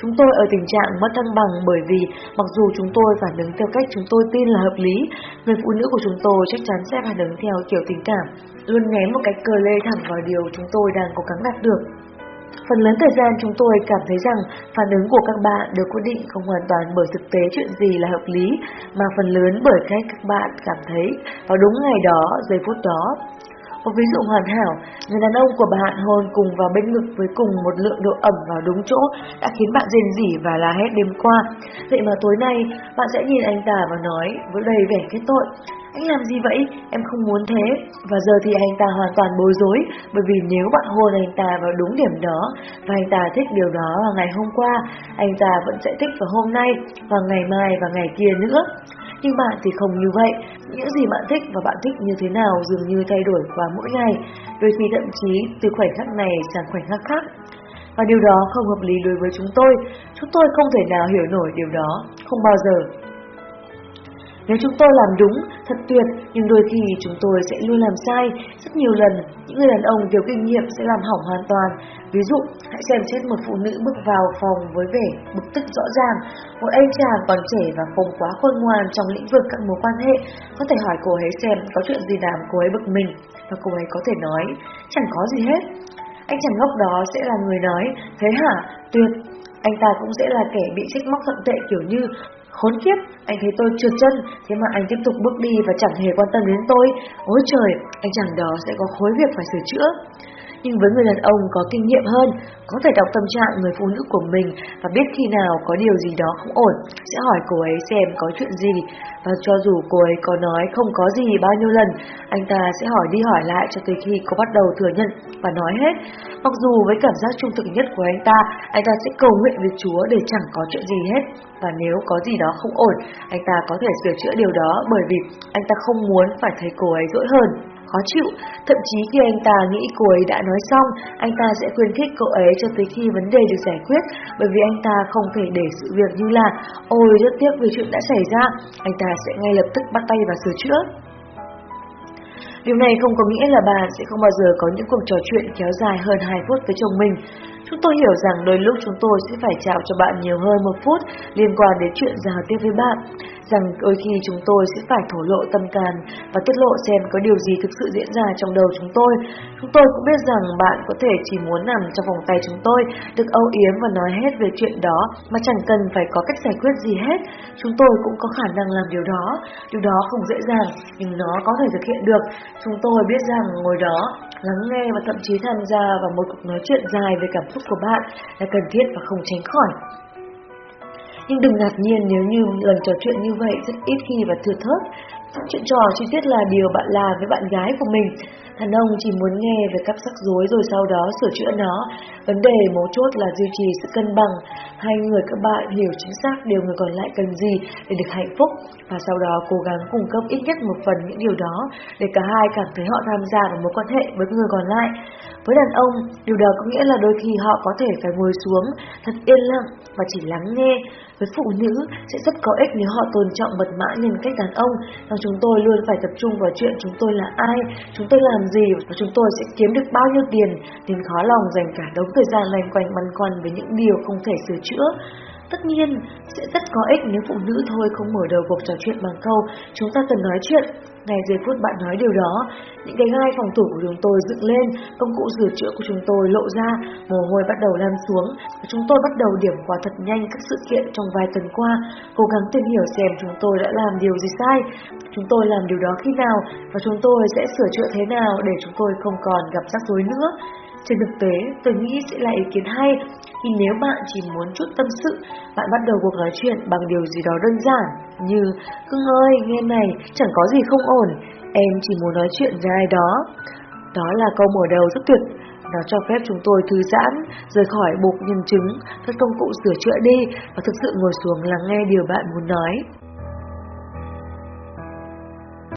Chúng tôi ở tình trạng mất thăng bằng bởi vì mặc dù chúng tôi phản ứng theo cách chúng tôi tin là hợp lý, người phụ nữ của chúng tôi chắc chắn sẽ phản ứng theo kiểu tình cảm, luôn ném một cái cờ lê thẳng vào điều chúng tôi đang cố gắng đạt được. Phần lớn thời gian chúng tôi cảm thấy rằng phản ứng của các bạn được quyết định không hoàn toàn bởi thực tế chuyện gì là hợp lý, mà phần lớn bởi cách các bạn cảm thấy vào đúng ngày đó, giây phút đó. Một ví dụ hoàn hảo, người đàn ông của bạn hôn cùng vào bên ngực với cùng một lượng độ ẩm vào đúng chỗ đã khiến bạn rên rỉ và la hét đêm qua. Vậy mà tối nay, bạn sẽ nhìn anh ta và nói với đầy vẻ kết tội. Anh làm gì vậy? Em không muốn thế. Và giờ thì anh ta hoàn toàn bối rối, bởi vì nếu bạn hôn anh ta vào đúng điểm đó, và anh ta thích điều đó vào ngày hôm qua, anh ta vẫn sẽ thích vào hôm nay, và ngày mai và ngày kia nữa. Nhưng bạn thì không như vậy, những gì bạn thích và bạn thích như thế nào dường như thay đổi qua mỗi ngày, đôi khi thậm chí từ khoảnh khắc này sang khoảnh khắc khác. Và điều đó không hợp lý đối với chúng tôi, chúng tôi không thể nào hiểu nổi điều đó, không bao giờ. Nếu chúng tôi làm đúng, thật tuyệt, nhưng đôi khi chúng tôi sẽ luôn làm sai. Rất nhiều lần, những người đàn ông thiếu kinh nghiệm sẽ làm hỏng hoàn toàn. Ví dụ, hãy xem xét một phụ nữ bước vào phòng với vẻ bực tức rõ ràng. Một anh chàng còn trẻ và không quá khôn ngoan trong lĩnh vực các mối quan hệ, có thể hỏi cô ấy xem có chuyện gì làm cô ấy bực mình, và cô ấy có thể nói, chẳng có gì hết. Anh chàng ngốc đó sẽ là người nói, thế hả, tuyệt, anh ta cũng sẽ là kẻ bị trách móc thậm tệ kiểu như Khốn kiếp, anh thấy tôi trượt chân, thế mà anh tiếp tục bước đi và chẳng hề quan tâm đến tôi. Ôi trời, anh chàng đó sẽ có khối việc phải sửa chữa nhưng với người đàn ông có kinh nghiệm hơn, có thể đọc tâm trạng người phụ nữ của mình và biết khi nào có điều gì đó không ổn, sẽ hỏi cô ấy xem có chuyện gì. Và cho dù cô ấy có nói không có gì bao nhiêu lần, anh ta sẽ hỏi đi hỏi lại cho tới khi cô bắt đầu thừa nhận và nói hết. Mặc dù với cảm giác trung thực nhất của anh ta, anh ta sẽ cầu nguyện với Chúa để chẳng có chuyện gì hết. Và nếu có gì đó không ổn, anh ta có thể sửa chữa điều đó bởi vì anh ta không muốn phải thấy cô ấy dỗi hơn khó chịu. Thậm chí khi anh ta nghĩ cô ấy đã nói xong, anh ta sẽ khuyến khích cô ấy cho tới khi vấn đề được giải quyết, bởi vì anh ta không thể để sự việc như là Ôi rất tiếc vì chuyện đã xảy ra, anh ta sẽ ngay lập tức bắt tay vào sửa chữa. Điều này không có nghĩa là bạn sẽ không bao giờ có những cuộc trò chuyện kéo dài hơn 2 phút với chồng mình. Chúng tôi hiểu rằng đôi lúc chúng tôi sẽ phải chào cho bạn nhiều hơn một phút liên quan đến chuyện giao tiếp với bạn rằng đôi khi chúng tôi sẽ phải thổ lộ tâm can và tiết lộ xem có điều gì thực sự diễn ra trong đầu chúng tôi. Chúng tôi cũng biết rằng bạn có thể chỉ muốn nằm trong vòng tay chúng tôi, được âu yếm và nói hết về chuyện đó mà chẳng cần phải có cách giải quyết gì hết. Chúng tôi cũng có khả năng làm điều đó. Điều đó không dễ dàng, nhưng nó có thể thực hiện được. Chúng tôi biết rằng ngồi đó, lắng nghe và thậm chí tham gia vào một cuộc nói chuyện dài về cảm xúc của bạn là cần thiết và không tránh khỏi. Nhưng đừng ngạc nhiên nếu như lần trò chuyện như vậy rất ít khi và thừa thớt. Chuyện trò chi tiết là điều bạn làm với bạn gái của mình. Đàn ông chỉ muốn nghe về các rắc rối rồi sau đó sửa chữa nó. Vấn đề mấu chốt là duy trì sự cân bằng. Hai người các bạn hiểu chính xác điều người còn lại cần gì để được hạnh phúc và sau đó cố gắng cung cấp ít nhất một phần những điều đó để cả hai cảm thấy họ tham gia vào mối quan hệ với người còn lại. Với đàn ông, điều đó có nghĩa là đôi khi họ có thể phải ngồi xuống thật yên lặng và chỉ lắng nghe. Với phụ nữ sẽ rất có ích nếu họ tôn trọng mật mã nhân cách đàn ông, rằng chúng tôi luôn phải tập trung vào chuyện chúng tôi là ai, chúng tôi làm gì và chúng tôi sẽ kiếm được bao nhiêu tiền, nên khó lòng dành cả đống thời gian loanh quanh băn khoăn với những điều không thể sửa chữa. Tất nhiên, sẽ rất có ích nếu phụ nữ thôi không mở đầu cuộc trò chuyện bằng câu chúng ta cần nói chuyện. Ngay giây phút bạn nói điều đó, những cái gai phòng thủ của chúng tôi dựng lên, công cụ sửa chữa của chúng tôi lộ ra, mồ hôi bắt đầu lan xuống và chúng tôi bắt đầu điểm qua thật nhanh các sự kiện trong vài tuần qua, cố gắng tìm hiểu xem chúng tôi đã làm điều gì sai, chúng tôi làm điều đó khi nào và chúng tôi sẽ sửa chữa thế nào để chúng tôi không còn gặp rắc rối nữa. Trên thực tế, tôi nghĩ sẽ là ý kiến hay khi nếu bạn chỉ muốn chút tâm sự, bạn bắt đầu cuộc nói chuyện bằng điều gì đó đơn giản như Cưng ơi, nghe này, chẳng có gì không ổn, em chỉ muốn nói chuyện với ai đó. Đó là câu mở đầu rất tuyệt, nó cho phép chúng tôi thư giãn, rời khỏi bục nhân chứng, các công cụ sửa chữa đi và thực sự ngồi xuống lắng nghe điều bạn muốn nói.